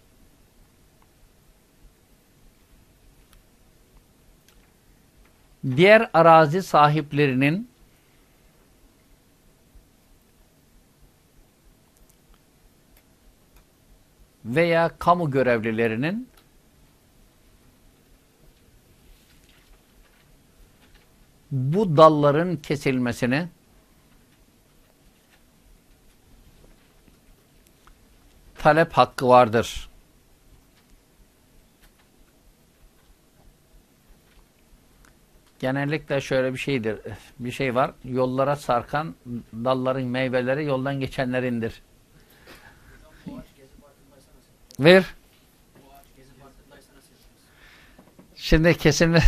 Diğer arazi sahiplerinin veya kamu görevlilerinin bu dalların kesilmesini talep hakkı vardır. genellikle şöyle bir şeydir. Bir şey var. Yollara sarkan dalların meyveleri yoldan geçenlerindir. Ver. Şimdi kesinlikle *laughs*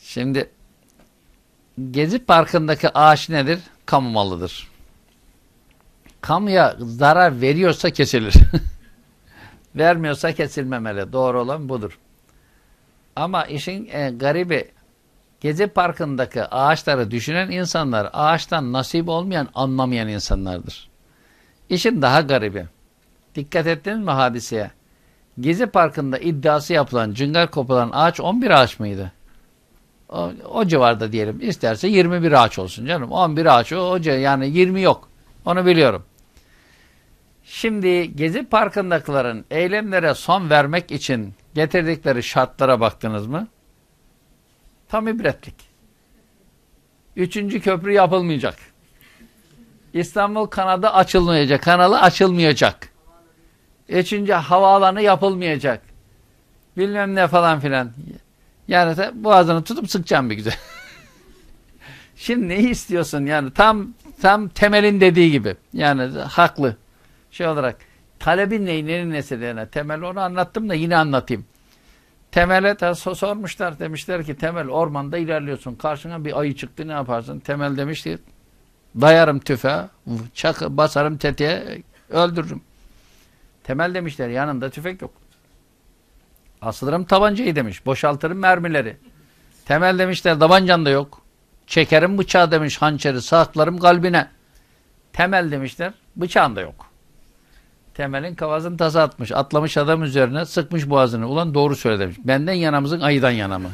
Şimdi Gezi Parkı'ndaki ağaç nedir? Kamu malıdır. Kamuya zarar veriyorsa kesilir. *laughs* Vermiyorsa kesilmemeli. Doğru olan budur. Ama işin e, garibi Gezi Parkı'ndaki ağaçları düşünen insanlar ağaçtan nasip olmayan, anlamayan insanlardır. İşin daha garibi. Dikkat ettiniz mi hadiseye? Gezi Parkı'nda iddiası yapılan, cıngar kopulan ağaç 11 ağaç mıydı? O, o civarda diyelim. İsterse 21 ağaç olsun canım. 11 ağaç o, o yani 20 yok. Onu biliyorum. Şimdi Gezi Parkı'ndakilerin eylemlere son vermek için getirdikleri şartlara baktınız mı? Tam ibretlik. Üçüncü köprü yapılmayacak. İstanbul kanadı açılmayacak. Kanalı açılmayacak. Üçüncü havaalanı yapılmayacak. Bilmem ne falan filan. Yani boğazını tutup sıkacağım bir güzel. *laughs* Şimdi ne istiyorsun yani tam tam temelin dediği gibi. Yani haklı. Şey olarak talebin neyin nesillerine temel onu anlattım da yine anlatayım. Temel'e sormuşlar demişler ki Temel ormanda ilerliyorsun. Karşına bir ayı çıktı ne yaparsın? Temel demiş ki dayarım tüfe, çak, basarım tetiğe öldürürüm. Temel demişler yanında tüfek yok. Asılırım tabancayı demiş. Boşaltırım mermileri. Temel demişler tabancan da yok. Çekerim bıçağı demiş hançeri saklarım kalbine. Temel demişler bıçağın da yok. Temel'in kafasını tasa atmış. Atlamış adam üzerine sıkmış boğazını. Ulan doğru söyle demiş. Benden yanamızın ayıdan yana mı?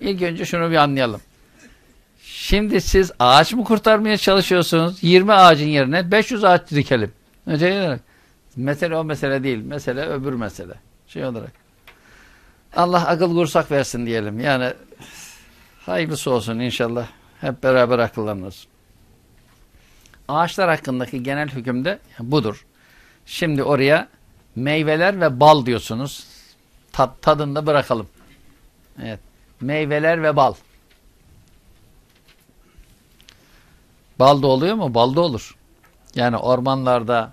İlk önce, önce şunu bir anlayalım. Şimdi siz ağaç mı kurtarmaya çalışıyorsunuz? 20 ağacın yerine 500 ağaç dikelim. Öyle Mesele o mesele değil. Mesele öbür mesele. Şey olarak. Allah akıl kursak versin diyelim. Yani hayırlısı olsun inşallah. Hep beraber akıllanırız. Ağaçlar hakkındaki genel hükümde budur. Şimdi oraya meyveler ve bal diyorsunuz. Tad, tadını da bırakalım. Evet. Meyveler ve bal. Bal da oluyor mu? Bal da olur. Yani ormanlarda,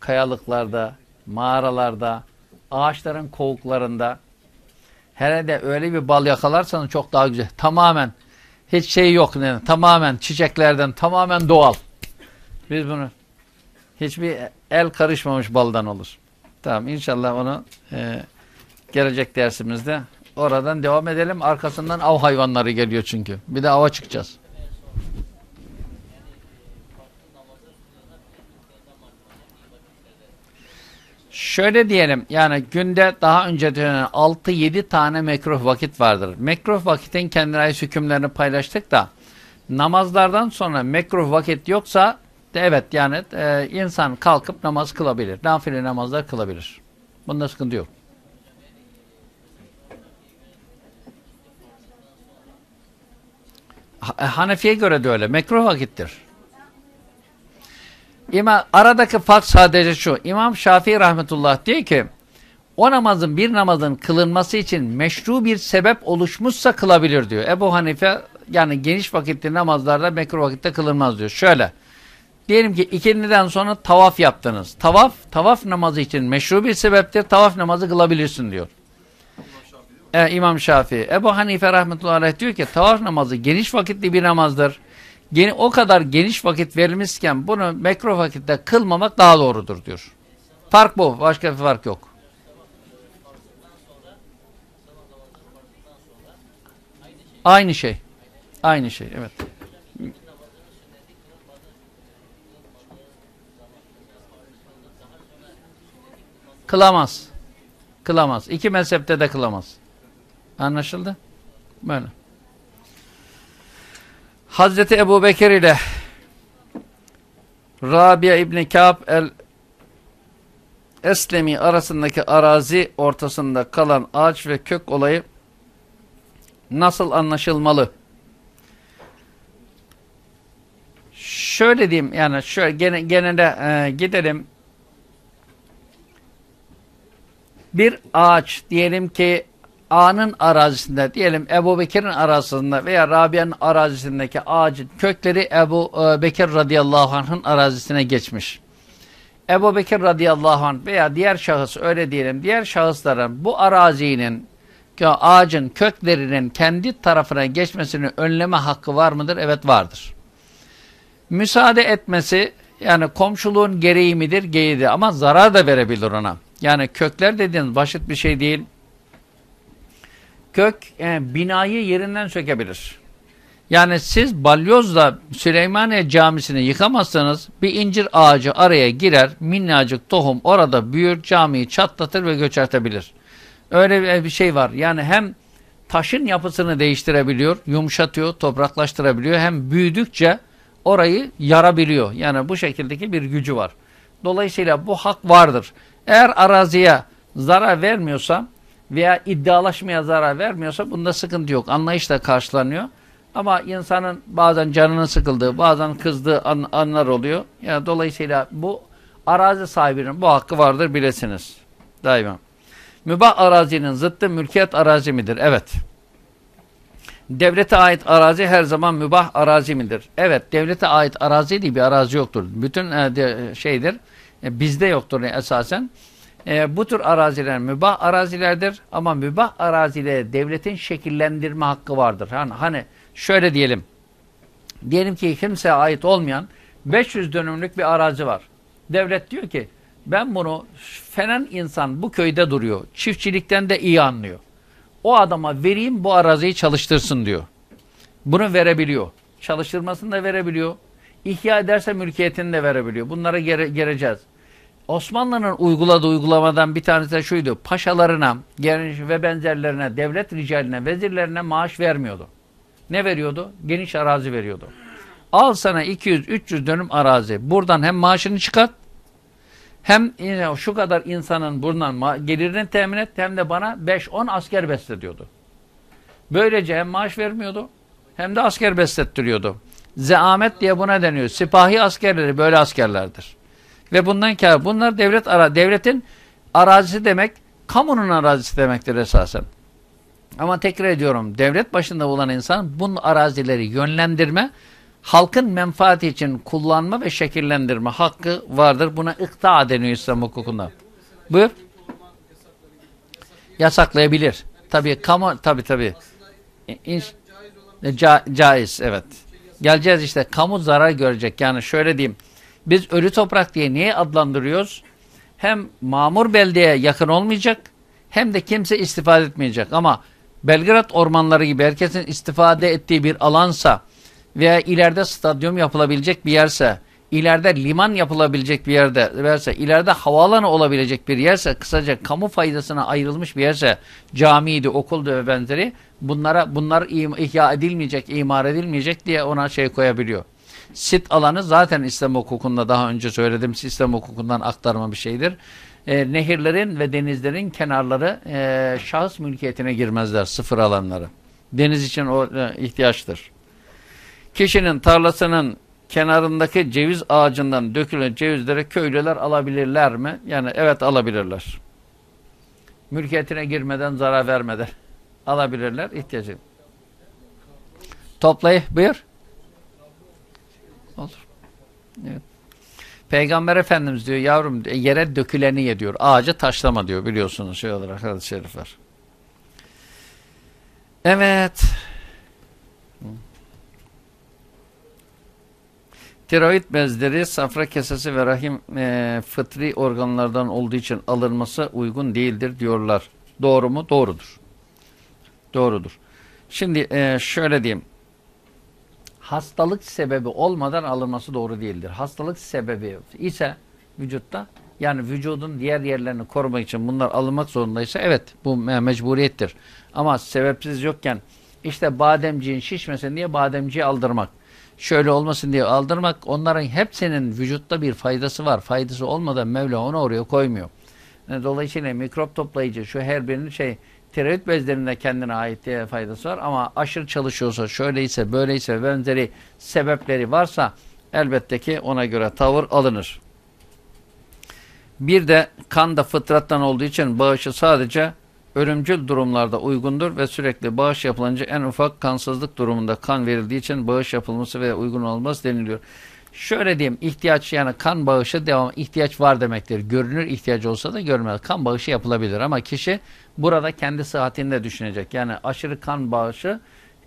kayalıklarda, mağaralarda, ağaçların kovuklarında herhalde öyle bir bal yakalarsanız çok daha güzel. Tamamen hiç şey yok. Yani, tamamen çiçeklerden, tamamen doğal. Biz bunu hiçbir el karışmamış baldan olur. Tamam inşallah onu e, gelecek dersimizde oradan devam edelim. Arkasından av hayvanları geliyor çünkü. Bir de ava çıkacağız. Şöyle diyelim yani günde daha önce 6-7 tane mekruh vakit vardır. Mekruh vakitin kendine ait hükümlerini paylaştık da namazlardan sonra mekruh vakit yoksa evet yani e, insan kalkıp namaz kılabilir. Nafile namazlar kılabilir. Bunda sıkıntı yok. E, Hanefi'ye göre de öyle. Mekruh vakittir. İmam, aradaki fark sadece şu. İmam Şafii rahmetullah diyor ki o namazın bir namazın kılınması için meşru bir sebep oluşmuşsa kılabilir diyor. Ebu Hanife yani geniş vakitli namazlarda mekruh vakitte kılınmaz diyor. Şöyle Diyelim ki ikindiden sonra tavaf yaptınız. Tavaf, tavaf namazı için meşru bir sebeptir. Tavaf namazı kılabilirsin diyor. Ee, İmam Şafii. Ebu Hanife rahmetullahi aleyh diyor ki tavaf namazı geniş vakitli bir namazdır. Geni, o kadar geniş vakit verilmişken bunu mekruh vakitte kılmamak daha doğrudur diyor. Fark bu. Başka bir fark yok. Aynı şey. Aynı şey. Evet. Kılamaz. Kılamaz. İki mezhepte de kılamaz. Anlaşıldı? Böyle. Hazreti Ebu Bekir ile Rabia İbni Kâb el Eslemi arasındaki arazi ortasında kalan ağaç ve kök olayı nasıl anlaşılmalı? Şöyle diyeyim yani şöyle gene, gene de e, gidelim Bir ağaç diyelim ki A'nın arazisinde diyelim Ebu Bekir'in arazisinde veya Rabia'nın arazisindeki ağacın kökleri Ebu e, Bekir radıyallahu anh'ın arazisine geçmiş. Ebu Bekir radıyallahu anh veya diğer şahıs öyle diyelim diğer şahısların bu arazinin ağacın köklerinin kendi tarafına geçmesini önleme hakkı var mıdır? Evet vardır. Müsaade etmesi yani komşuluğun gereği midir? Geyidir ama zarar da verebilir ona. Yani kökler dediğiniz basit bir şey değil. Kök yani e, binayı yerinden sökebilir. Yani siz balyozla Süleymaniye camisini yıkamazsanız bir incir ağacı araya girer, minnacık tohum orada büyür, camiyi çatlatır ve göçertebilir. Öyle bir şey var. Yani hem taşın yapısını değiştirebiliyor, yumuşatıyor, topraklaştırabiliyor. Hem büyüdükçe orayı yarabiliyor. Yani bu şekildeki bir gücü var. Dolayısıyla bu hak vardır. Eğer araziye zarar vermiyorsa veya iddialaşmaya zarar vermiyorsa bunda sıkıntı yok. Anlayışla karşılanıyor. Ama insanın bazen canının sıkıldığı, bazen kızdığı an, anlar oluyor. Yani dolayısıyla bu arazi sahibinin bu hakkı vardır bilesiniz. Daima. Mübah arazinin zıttı mülkiyet arazi midir? Evet. Devlete ait arazi her zaman mübah arazi midir? Evet. Devlete ait arazi değil bir arazi yoktur. Bütün e, de, şeydir. E, bizde yoktur esasen. E, bu tür araziler mübah arazilerdir. Ama mübah arazileri devletin şekillendirme hakkı vardır. Hani, hani şöyle diyelim. Diyelim ki kimseye ait olmayan 500 dönümlük bir arazi var. Devlet diyor ki ben bunu fenen insan bu köyde duruyor. Çiftçilikten de iyi anlıyor. O adama vereyim bu araziyi çalıştırsın diyor. Bunu verebiliyor. Çalıştırmasını da verebiliyor. İhya ederse mülkiyetini de verebiliyor. Bunlara gere geleceğiz. Osmanlı'nın uyguladığı uygulamadan bir tanesi de şuydu. Paşalarına ve benzerlerine, devlet ricaline, vezirlerine maaş vermiyordu. Ne veriyordu? Geniş arazi veriyordu. Al sana 200-300 dönüm arazi. Buradan hem maaşını çıkart hem şu kadar insanın buradan gelirini temin et hem de bana 5-10 asker beslediyordu. Böylece hem maaş vermiyordu hem de asker beslettiriyordu. Zeamet diye buna deniyor. Sipahi askerleri böyle askerlerdir. Ve bundan kâr. Bunlar devlet ara devletin arazisi demek, kamunun arazisi demektir esasen. Ama tekrar ediyorum, devlet başında olan insan bunun arazileri yönlendirme halkın menfaati için kullanma ve şekillendirme hakkı vardır. Buna ikta deniyor İslam hukukunda. Buyur. Yasaklayabilir. Tabii kamu tabii tabii. İnş, ca, caiz evet. Geleceğiz işte kamu zarar görecek. Yani şöyle diyeyim. Biz ölü toprak diye niye adlandırıyoruz? Hem mamur beldeye yakın olmayacak hem de kimse istifade etmeyecek. Ama Belgrad ormanları gibi herkesin istifade ettiği bir alansa veya ileride stadyum yapılabilecek bir yerse, ileride liman yapılabilecek bir yerde verse, ileride havaalanı olabilecek bir yerse, kısaca kamu faydasına ayrılmış bir yerse, camiydi, okuldu ve benzeri, bunlara bunlar ihya edilmeyecek, imar edilmeyecek diye ona şey koyabiliyor. Sit alanı zaten İslam hukukunda daha önce söyledim, İslam hukukundan aktarma bir şeydir. E, nehirlerin ve denizlerin kenarları e, şahıs mülkiyetine girmezler, sıfır alanları. Deniz için o e, ihtiyaçtır. Kişinin tarlasının kenarındaki ceviz ağacından dökülen cevizleri köylüler alabilirler mi? Yani evet alabilirler. Mülkiyetine girmeden zarar vermeden alabilirler ihtiyacı. Toplayı buyur. Olur. Evet. Peygamber Efendimiz diyor yavrum yere döküleni ye diyor. Ağacı taşlama diyor biliyorsunuz şey olarak hadis-i şerifler. Evet. Tiroid bezleri, safra kesesi ve rahim e, fıtri organlardan olduğu için alınması uygun değildir diyorlar. Doğru mu? Doğrudur. Doğrudur. Şimdi e, şöyle diyeyim. Hastalık sebebi olmadan alınması doğru değildir. Hastalık sebebi ise vücutta yani vücudun diğer yerlerini korumak için bunlar alınmak zorundaysa evet bu mecburiyettir. Ama sebepsiz yokken işte bademciğin şişmesin diye bademciği aldırmak şöyle olmasın diye aldırmak onların hepsinin vücutta bir faydası var. Faydası olmadan Mevla onu oraya koymuyor. Yani dolayısıyla mikrop toplayıcı şu her birinin şey tiroid bezlerinde kendine ait diye faydası var ama aşırı çalışıyorsa şöyleyse böyleyse benzeri sebepleri varsa elbette ki ona göre tavır alınır. Bir de kan da fıtrattan olduğu için bağışı sadece ölümcül durumlarda uygundur ve sürekli bağış yapılınca en ufak kansızlık durumunda kan verildiği için bağış yapılması ve uygun olması deniliyor. Şöyle diyeyim ihtiyaç yani kan bağışı devam ihtiyaç var demektir. Görünür ihtiyaç olsa da görmez. Kan bağışı yapılabilir ama kişi burada kendi sıhhatini düşünecek. Yani aşırı kan bağışı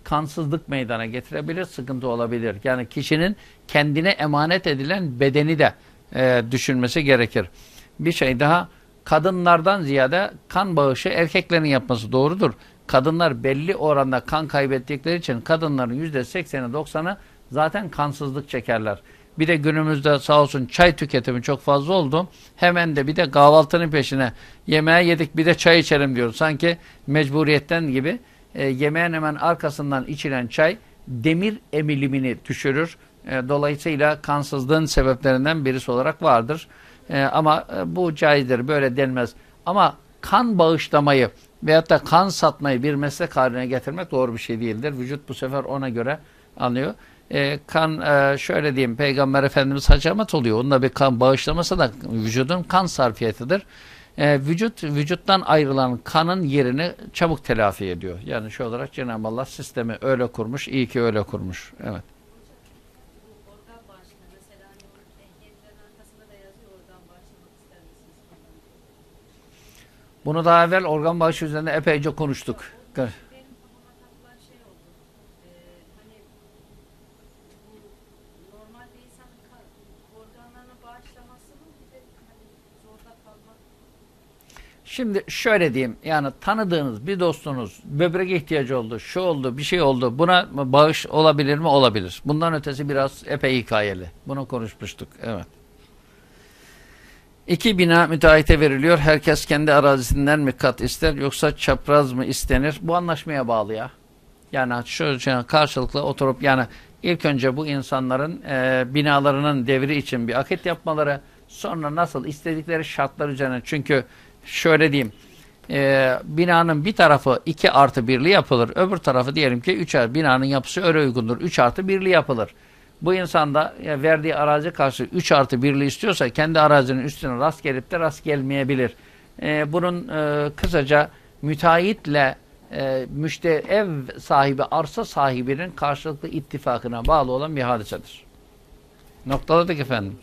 kansızlık meydana getirebilir, sıkıntı olabilir. Yani kişinin kendine emanet edilen bedeni de e, düşünmesi gerekir. Bir şey daha kadınlardan ziyade kan bağışı erkeklerin yapması doğrudur. Kadınlar belli oranda kan kaybettikleri için kadınların %80'i 90'ı zaten kansızlık çekerler. Bir de günümüzde sağ olsun çay tüketimi çok fazla oldu. Hemen de bir de kahvaltının peşine yemeğe yedik bir de çay içelim diyoruz. Sanki mecburiyetten gibi e, yemeğin hemen arkasından içilen çay demir emilimini düşürür. E, dolayısıyla kansızlığın sebeplerinden birisi olarak vardır. E, ama e, bu caizdir böyle denmez. Ama kan bağışlamayı veyahut da kan satmayı bir meslek haline getirmek doğru bir şey değildir. Vücut bu sefer ona göre anlıyor. E, kan e, şöyle diyeyim Peygamber Efendimiz hacamat oluyor. Onunla bir kan bağışlaması da vücudun kan sarfiyetidir. E, vücut vücuttan ayrılan kanın yerini çabuk telafi ediyor. Yani şu olarak Cenab-ı Allah sistemi öyle kurmuş. iyi ki öyle kurmuş. Evet. Bunu daha evvel organ bağışı üzerinde epeyce konuştuk. Benim kafama takılan şey oldu. Ee, hani bu normal bir insanın kan- organlarını bağışlaması mı bir de hani zorda kalmak Şimdi şöyle diyeyim yani tanıdığınız bir dostunuz böbrek ihtiyacı oldu, şu oldu, bir şey oldu. Buna bağış olabilir mi? Olabilir. Bundan ötesi biraz epey hikayeli. Bunu konuşmuştuk. Evet. İki bina müteahhite veriliyor. Herkes kendi arazisinden mi kat ister yoksa çapraz mı istenir? Bu anlaşmaya bağlı ya. Yani şu şey, karşılıklı oturup yani ilk önce bu insanların e, binalarının devri için bir akit yapmaları sonra nasıl istedikleri şartlar üzerine çünkü şöyle diyeyim e, binanın bir tarafı 2 artı 1'li yapılır öbür tarafı diyelim ki 3 artı binanın yapısı öyle uygundur 3 artı 1'li yapılır. Bu insan da ya verdiği arazi karşı 3 artı 1'li istiyorsa kendi arazinin üstüne rast gelip de rast gelmeyebilir. E, bunun e, kısaca müteahhitle e, müşte ev sahibi, arsa sahibinin karşılıklı ittifakına bağlı olan bir hadisedir. Noktaladık efendim.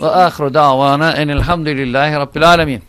Ve ahiru davana enilhamdülillahi rabbil alemin.